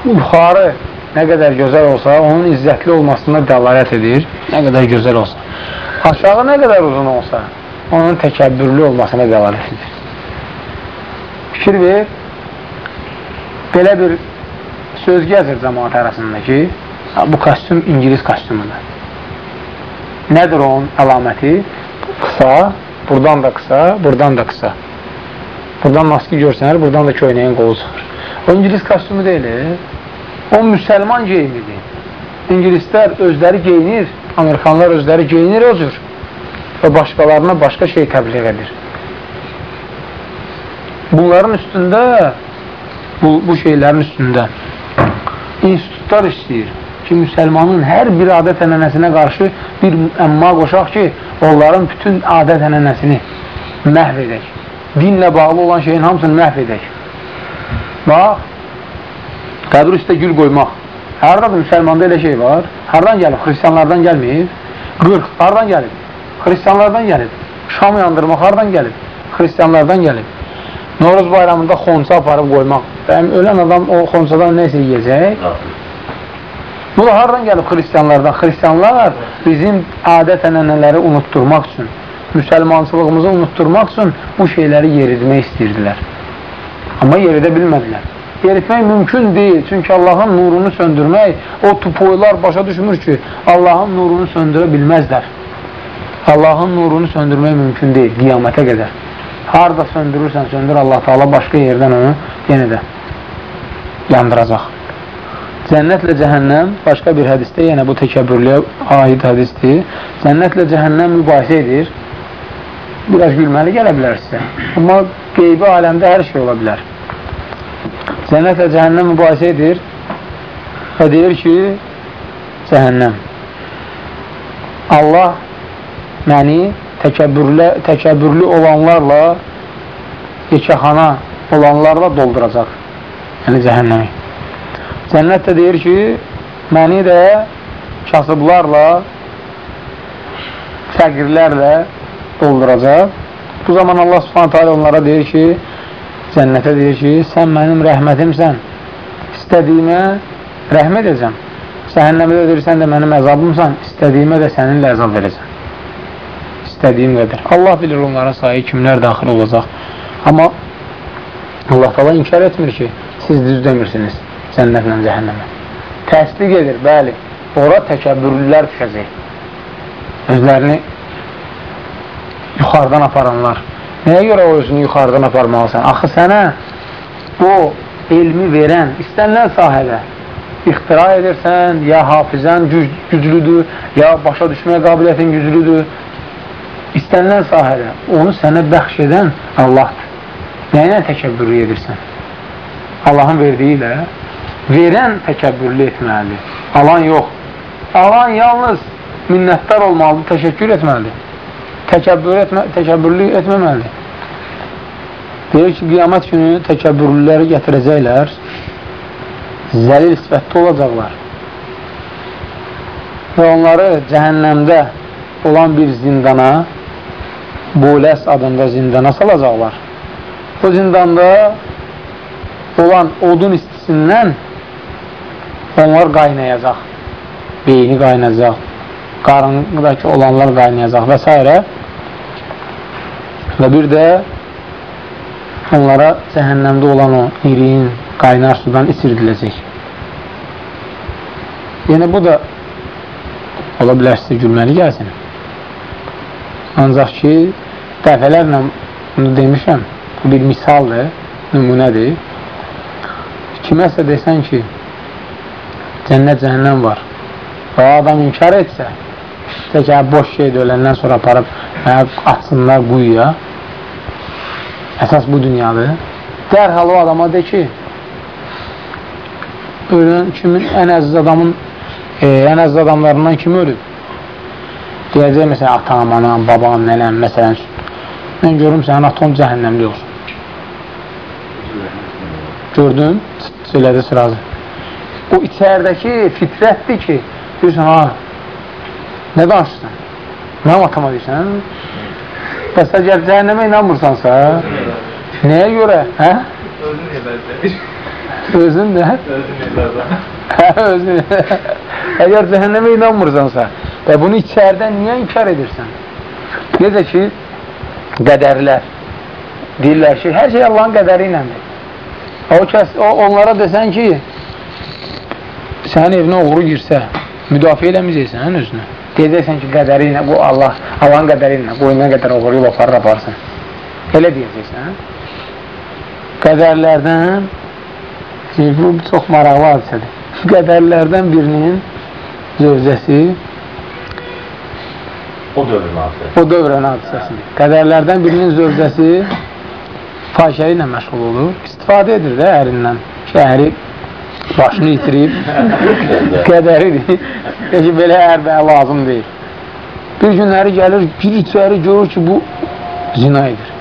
yuxarı nə qədər gözəl olsa, onun izzətli olmasına dəlalət edir, nə qədər gözəl olsa. Aşağı nə qədər uzun olsa, onun təkəbbürlü olmasına dəlalət edir. Fikir ver, belə bir söz gəzir cəmaat arasında ki, bu kostyum İngilis kostyumudur. Nədir onun əlaməti? Qısa, buradan da qısa, buradan da qısa. Buradan maski görsənər, buradan da köynəyin qolu çıxır. O İngilis kostyumu deyil, o müsəlman geyimidir. İngilislər özləri geyinir, Amerikanlar özləri geyinir o cür və başqalarına başqa şey təbliğ edir. Bunların üstündə bu, bu şeylərin üstündə institutlar istəyir ki, müsəlmanın hər bir adət ənənəsinə qarşı bir əmma qoşaq ki, onların bütün adət ənənəsini məhv edək. Dinlə bağlı olan şeyin hamısını məhv edək. Bax, qəbir üstə gül qoymaq. Haradadır müsəlmanda elə şey var? Hardan gəlib? Xristiyanlardan gəlməyib. 40. Hardan gəlib? Xristiyanlardan gəlib. Şam yandırmaq hardan gəlib? Xristiyanlardan gəlib. Noruz bayramında xonça aparıb qoymaq. Bəyəm, ölən adam o xonçadan nəsə yiyəcək? Bu da haradan gəlib xristiyanlardan? Xristiyanlar bizim adət ənənələri unutturmaq üçün, müsəlmançılığımızı unutturmaq üçün bu şeyləri yeridmək istəyirdilər. Amma yeridə bilmədilər. Yeritmək mümkün deyil. Çünki Allahın nurunu söndürmək, o tupoylar başa düşmür ki, Allahın nurunu söndürə bilməzlər. Allahın nurunu söndürmək mümkün deyil, qiyamətə qədər. Harada söndürürsən, söndür Allah Taala başqa yerdən onu yenə də yandıracaq. Cənnətlə cəhənnəm başqa bir hədisdə, yenə bu təkəbbürlüyə aid hədisdir. Cənnətlə cəhənnəm mübahisə edir. Biraz gülməli gələ bilər sizə. Amma qeybi aləmdə hər şey ola bilər. Cənnətlə cəhənnəm mübahisə edir və deyir ki, cəhənnəm. Allah məni təkəbbürlü, təkəbbürlü olanlarla yekəxana olanlarla dolduracaq. Yəni cəhənnəmi. Cənnət də deyir ki, məni də kasıblarla, fəqirlərlə dolduracaq. Bu zaman Allah subhanətə alə onlara deyir ki, cənnətə deyir ki, sən mənim rəhmətimsən, istədiyimə rəhm edəcəm. Cəhənnəmə də deyir, sən də mənim əzabımsan, istədiyimə də səninlə əzab verəcəm. İstədiyim qədər. Allah bilir onların sayı kimlər daxil olacaq. Amma Allah tala inkar etmir ki, siz düz demirsiniz cənnətlə cəhənnəmə. Təsdiq edir, bəli, ora təkəbbürlülər düşəcək. Özlərini yuxarıdan aparanlar. Nəyə görə o özünü yuxarıdan aparmalısan? Axı sənə o elmi verən, istənilən sahədə ixtira edirsən, ya hafizən güc güclüdür, ya başa düşməyə qabiliyyətin güclüdür. İstənilən sahədə onu sənə bəxş edən Allahdır. Nəylə təkəbbürlü edirsən? Allahın verdiyi ilə verən təkəbbürlü etməlidir. Alan yox. Alan yalnız minnətdar olmalıdır, təşəkkür etməlidir. Təkəbbür etmə, təkəbbürlü etməməlidir. Deyir ki, qiyamət günü təkəbbürlüləri gətirəcəklər, zəlil sifətdə olacaqlar. Və onları cəhənnəmdə olan bir zindana, Boləs adında zindana salacaqlar. O zindanda olan odun istisindən onlar qaynayacaq. Beyni qaynayacaq, qarındakı olanlar qaynayacaq və s. Və bir də onlara cəhənnəmdə olan o iriyin qaynar sudan isirdiləcək. Yəni bu da ola bilər sizə gülməli gəlsin. Ancaq ki, dəfələrlə bunu demişəm, bu bir misaldır, nümunədir. Kiməsə desən ki, cənnət cəhənnəm var və adam inkar etsə, tək boş şey öləndən sonra aparıb atsınlar quyuya, əsas bu dünyadır. Dərhal o adama de ki, ölən kimin ən əziz adamın e, ən əziz adamlarından kim ölüb? Deyəcək, məsələn, atam, anam, babam, nənəm, məsələn, mən görüm sənin atom cəhənnəmli olsun. Gördün, söylədi sırası. O içərdəki fitrətdir ki, deyirsən, ha, nə danışırsan? Mənim atama deyirsən? Bəs əgər cəhənnəmə inanmırsansa, nəyə görə? Hə? Özün də? Hə, özün Əgər cəhənnəmə inanmırsansa və bunu içərdən niyə inkar edirsən? Necə ki, qədərlər deyirlər ki, hər şey Allahın qədəri iləndir. O, kəs, o onlara desən ki, sənin evinə uğru girsə, müdafiə eləməyəcəksən özünü. Deyəcəksən ki, qədəri ilə, bu Allah, Allahın qədəri ilə, qoyuna qədər uğru ilə aparır, aparsın. Elə deyəcəksən. Qədərlərdən, bu çox maraqlı hadisədir. Qədərlərdən birinin zövcəsi o dövrün hadisəsi. O dövrün hadisəsidir. Qədərlərdən birinin zövcəsi fahişəli ilə məşğul olur. İstifadə edir də ərindən. Şəhəri başını itirib, qədəridir. Deyir belə ər bəyə lazım deyil. Bir günləri gəlir, gir içəri, görür ki, bu zina edir.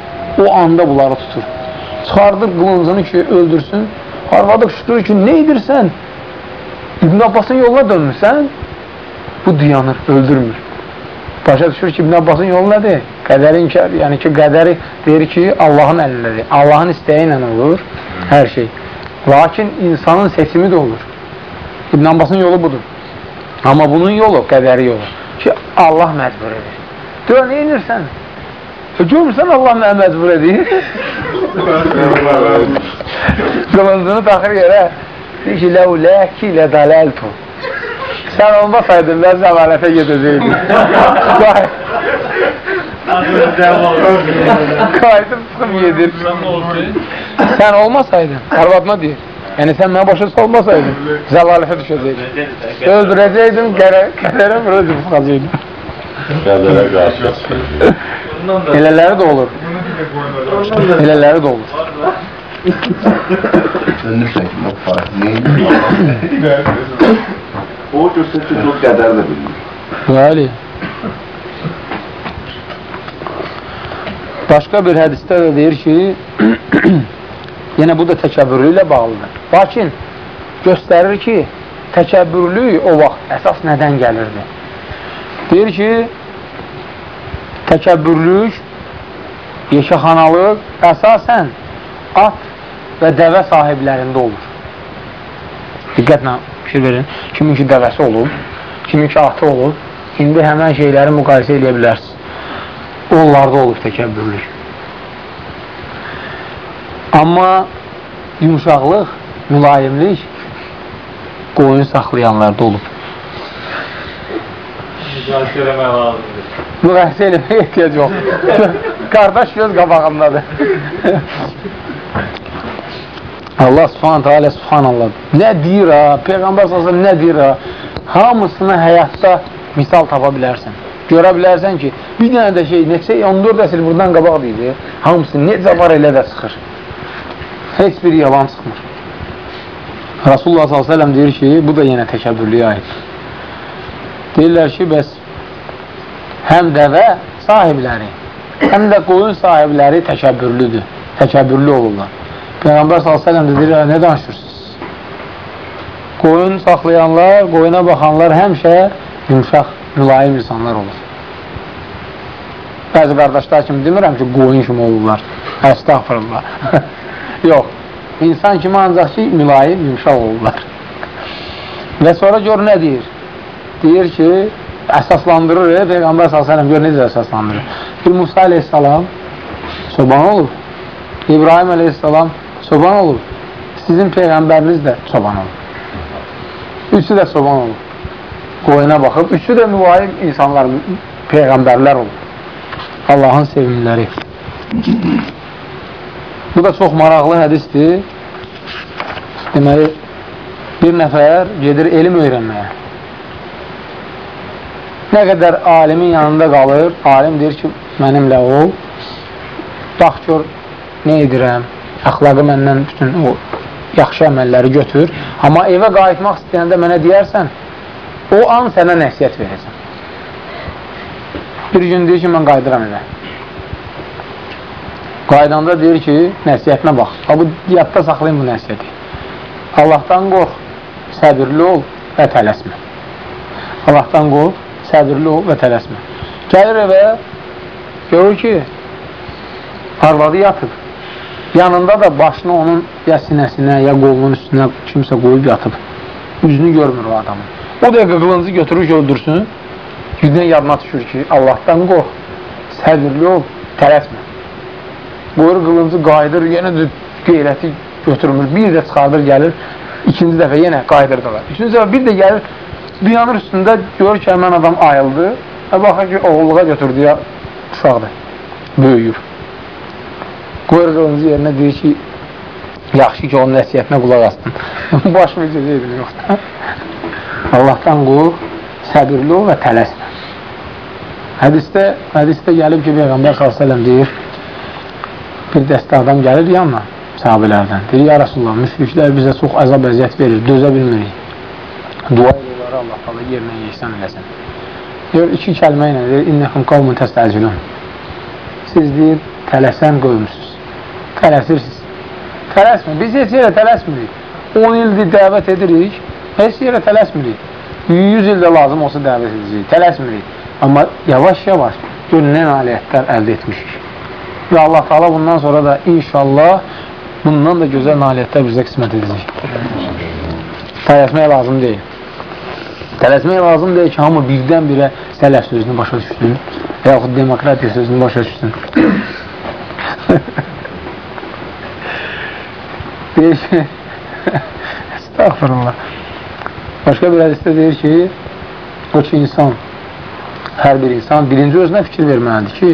O anda bunları tutur. Çıxardır qılıncını ki, öldürsün. Arvadı qışqırır ki, nə edirsən? İbn Abbasın yoluna dönmürsən? Bu dayanır, öldürmür. Başa düşür ki, İbn Abbasın yolu nədir? Qədəri inkar, yəni ki, qədəri deyir ki, Allahın əlindədir. Allahın istəyi ilə olur hər şey. Lakin insanın seçimi də olur. İbn Abbasın yolu budur. Amma bunun yolu qədəri yolu. Ki, Allah məcbur edir. Dör? E, görmürsən Allah mənə məcbur edir? Qılıncını taxır yerə. Deyir ki, ləuləki lə dələltu. Sən olmasaydın, mən zəmanətə gedəcəkdim. Qayıdıb çıxım yedir. Sən olmasaydın, arvadına deyir. Yəni, sən mənə başa salmasaydın, zəlalətə düşəcəkdin. Öldürəcəkdim, qədərə vuracaq çıxacaqdın. Qədərə qarşı. Elələri də olur. Elələri də olur. Önünü çəkin, o fark? O göstərir o qədər də bilmir. Bəli. Başqa bir hədisdə də deyir ki, yenə bu da təkəbbürlü ilə bağlıdır. Lakin göstərir ki, təkəbbürlük o vaxt əsas nədən gəlirdi? Deyir ki, təkəbbürlük, yeşəxanalıq əsasən at və dəvə sahiblərində olur. Diqqətlə fikir verin. Kimin ki dəvəsi olub, kimin ki atı olub, indi həmən şeyləri müqayisə edə bilərsiniz. Onlarda olub təkəbbürlük. Amma yumuşaqlıq, mülayimlik qoyun saxlayanlarda olub. Müzakirə eləmək lazımdır. Müqayisə eləməyə ehtiyac yox. Qardaş göz qabağındadır. Allah subhanət hələ subhanallah. Nə deyir ha? Peyğəmbər sallallahu nə deyir ha? Hamısını həyatda misal tapa bilərsən. Görə bilərsən ki, bir dənə də şey, neçə 14 əsr buradan qabaq deyir. Hamısını necə var elə də sıxır. Heç bir yalan çıxmır. Rasulullah s.ə.v deyir ki, bu da yenə təkəbbürlüyə aid. Deyirlər ki, bəs həm dəvə sahibləri, həm də qoyun sahibləri təkəbbürlüdür. Təkəbbürlü olurlar. Peyğəmbər s.ə.v deyir, nə danışırsınız? Qoyun saxlayanlar, qoyuna baxanlar həmişə yumşaq, mülayim insanlar olur. Bəzi qardaşlar kimi demirəm ki, qoyun kimi olurlar. Əstəğfirullah. Yox, insan kimi ancaq ki, mülayim, yumşaq olurlar. Və sonra gör nə deyir? Deyir ki, əsaslandırır, e, Peyğəmbər s.ə.v gör necə əsaslandırır. Bir Musa aleyhissalam çoban olub. İbrahim aleyhissalam çoban olub. Sizin Peyğəmbəriniz də çoban olub. Üçü də çoban olub. Qoyuna baxıb, üçü də müvahib insanlar, Peyğəmbərlər olub. Allahın sevimliləri. Bu da çox maraqlı hədisdir. Deməli, bir nəfər gedir elm öyrənməyə. Nə qədər alimin yanında qalır, alim deyir ki, mənimlə ol, bax gör, nə edirəm, əxlaqı məndən bütün o yaxşı əməlləri götür, amma evə qayıtmaq istəyəndə mənə deyərsən, o an sənə nəsiyyət verəcəm. Bir gün deyir ki, mən qayıdıram evə. Qaydanda deyir ki, nəsiyyətinə bax. Ha, bu yadda saxlayın bu nəsiyyəti. Allahdan qorx, səbirli ol və tələsmə. Allahdan qorx, səbirli ol və tələsmə. Gəlir evə, görür ki, arvadı yatıb. Yanında da başını onun ya sinəsinə, ya qolunun üstünə kimsə qoyub yatıb. Üzünü görmür o adamın. O dəqiqə qılıncı götürür ki, öldürsün. Yüzdən yadına düşür ki, Allahdan qorx, səbirli ol, tələsmə. Qoyur qılıncı qayıdır, yenə də qeyrəti götürmür. Bir də çıxardır, gəlir, ikinci dəfə yenə qaydırdılar. Üçüncü dəfə bir də gəlir, dünyanın üstündə görür ki, həmən adam ayıldı və baxır ki, oğulluğa götürdü ya uşaqdır, böyüyür. Qoyur qılıncı yerinə deyir ki, yaxşı ki, onun nəsiyyətinə qulaq astın. Baş mecəzəydin yoxda. Allahdan qorx, səbirli ol və tələsmə. Hədisdə, hədisdə gəlib ki, Peyğəmbər s.ə.v deyir, bir dəstə adam gəlir yanına sahabələrdən. Deyir, ya Rasulullah, müşriklər bizə çox əzab əziyyət verir, dözə bilmirik. Dua edirlər Allah Allah yerinə yeysən eləsən. Deyir, iki kəlmə ilə deyir, innəkum qavmun təstəcilun. Siz deyir, tələsən qövmüsüz. Tələsirsiniz. Tələsmə. Biz heç yerə tələsmirik. 10 ildir dəvət edirik, heç yerə tələsmirik. 100 ildə lazım olsa dəvət edəcəyik. Tələsmirik. Amma yavaş-yavaş görünən nailiyyətlər əldə etmişik. Və Allah Taala bundan sonra da inşallah bundan da gözəl nailiyyətlər bizə qismət edəcək. Tələsmək lazım deyil. Tələsmək lazım deyil ki, hamı birdən-birə sələf sözünü başa düşsün və yaxud demokratiya sözünü başa düşsün. deyir ki, estağfurullah. Başqa bir hədisdə deyir ki, o ki, insan, hər bir insan birinci özünə fikir verməlidir ki,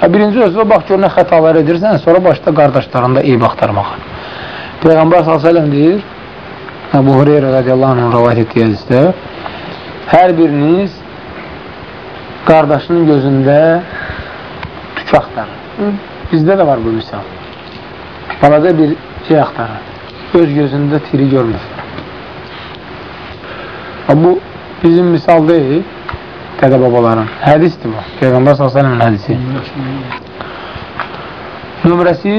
hə, birinci özünə bax gör nə xətalar edirsən, sonra başda qardaşlarında eyb axtarmağa. Peyğəmbər s.ə.v deyir, Əbu Hureyra radiyallahu anh rəvayət etdiyi hədisdə hər biriniz qardaşının gözündə tük axtarır. Bizdə də var bu misal. Balaca bir şey axtarır. Öz gözündə tiri görmür. Bu bizim misal deyil. Dədə babaların. Hədisdir bu. Peyğəmbər s.ə.v-in hədisi. Nömrəsi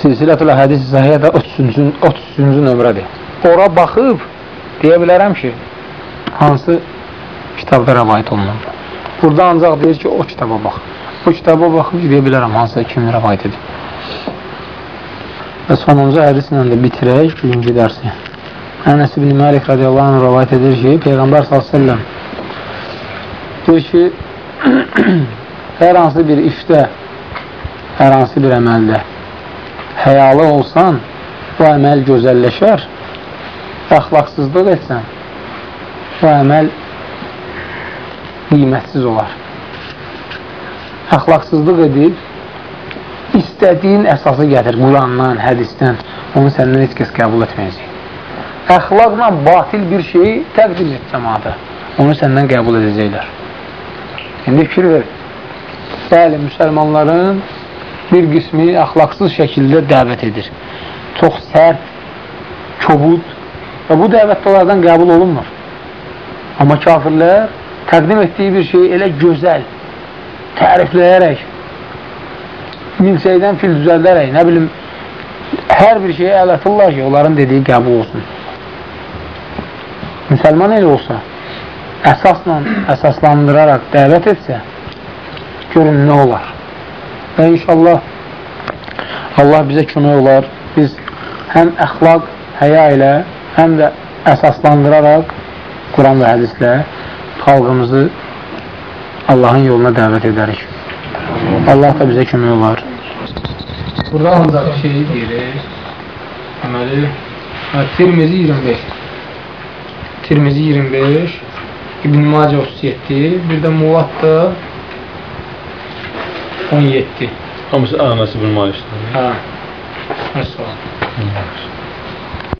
Silsilətül Hədis Səhiyyə 33-cü 33-cü nömrədir. Ora baxıb deyə bilərəm ki, hansı kitabda rəvayət olunur. Burada ancaq deyir ki, o kitaba bax. O kitaba baxıb deyə bilərəm hansı kim rəvayət edir. Və sonuncu hədislə də bitirək birinci dərsi. Ənəs ibn Məlik radiyallahu anh rəvayət edir ki, Peyğəmbər s.ə.v deyir ki, hər hansı bir işdə, hər hansı bir əməldə həyalı olsan, bu əməl gözəlləşər, əxlaqsızlıq etsən, bu əməl qiymətsiz olar. Əxlaqsızlıq edib, istədiyin əsası gətir, Qurandan, hədisdən, onu səndən heç kəs qəbul etməyəcək. Əxlaqla batil bir şeyi təqdim et cəmaata, onu səndən qəbul edəcəklər. İndi fikir ver. Bəli, müsəlmanların bir qismi əxlaqsız şəkildə dəvət edir. Çox sərt, kobud və bu dəvətdə onlardan qəbul olunmur. Amma kafirlər təqdim etdiyi bir şeyi elə gözəl, tərifləyərək, milsəydən fil düzəldərək, nə bilim, hər bir şeyə əl atırlar ki, onların dediyi qəbul olsun. Müsəlman elə olsa, əsasla, əsaslandıraraq dəvət etsə, görün nə olar. Və inşallah Allah bizə kömək olar. Biz həm əxlaq, həya ilə, həm də əsaslandıraraq Quran və hədislə xalqımızı Allahın yoluna dəvət edərik. Allah da bizə kömək olar. Burada ancaq şey deyirik. Deməli, Tirmizi 25. Tirmizi 25, İbn Macə 37, bir də Muvatta 17. Hamısı Ənəs ibn Malikdir. Hə. Məsələn.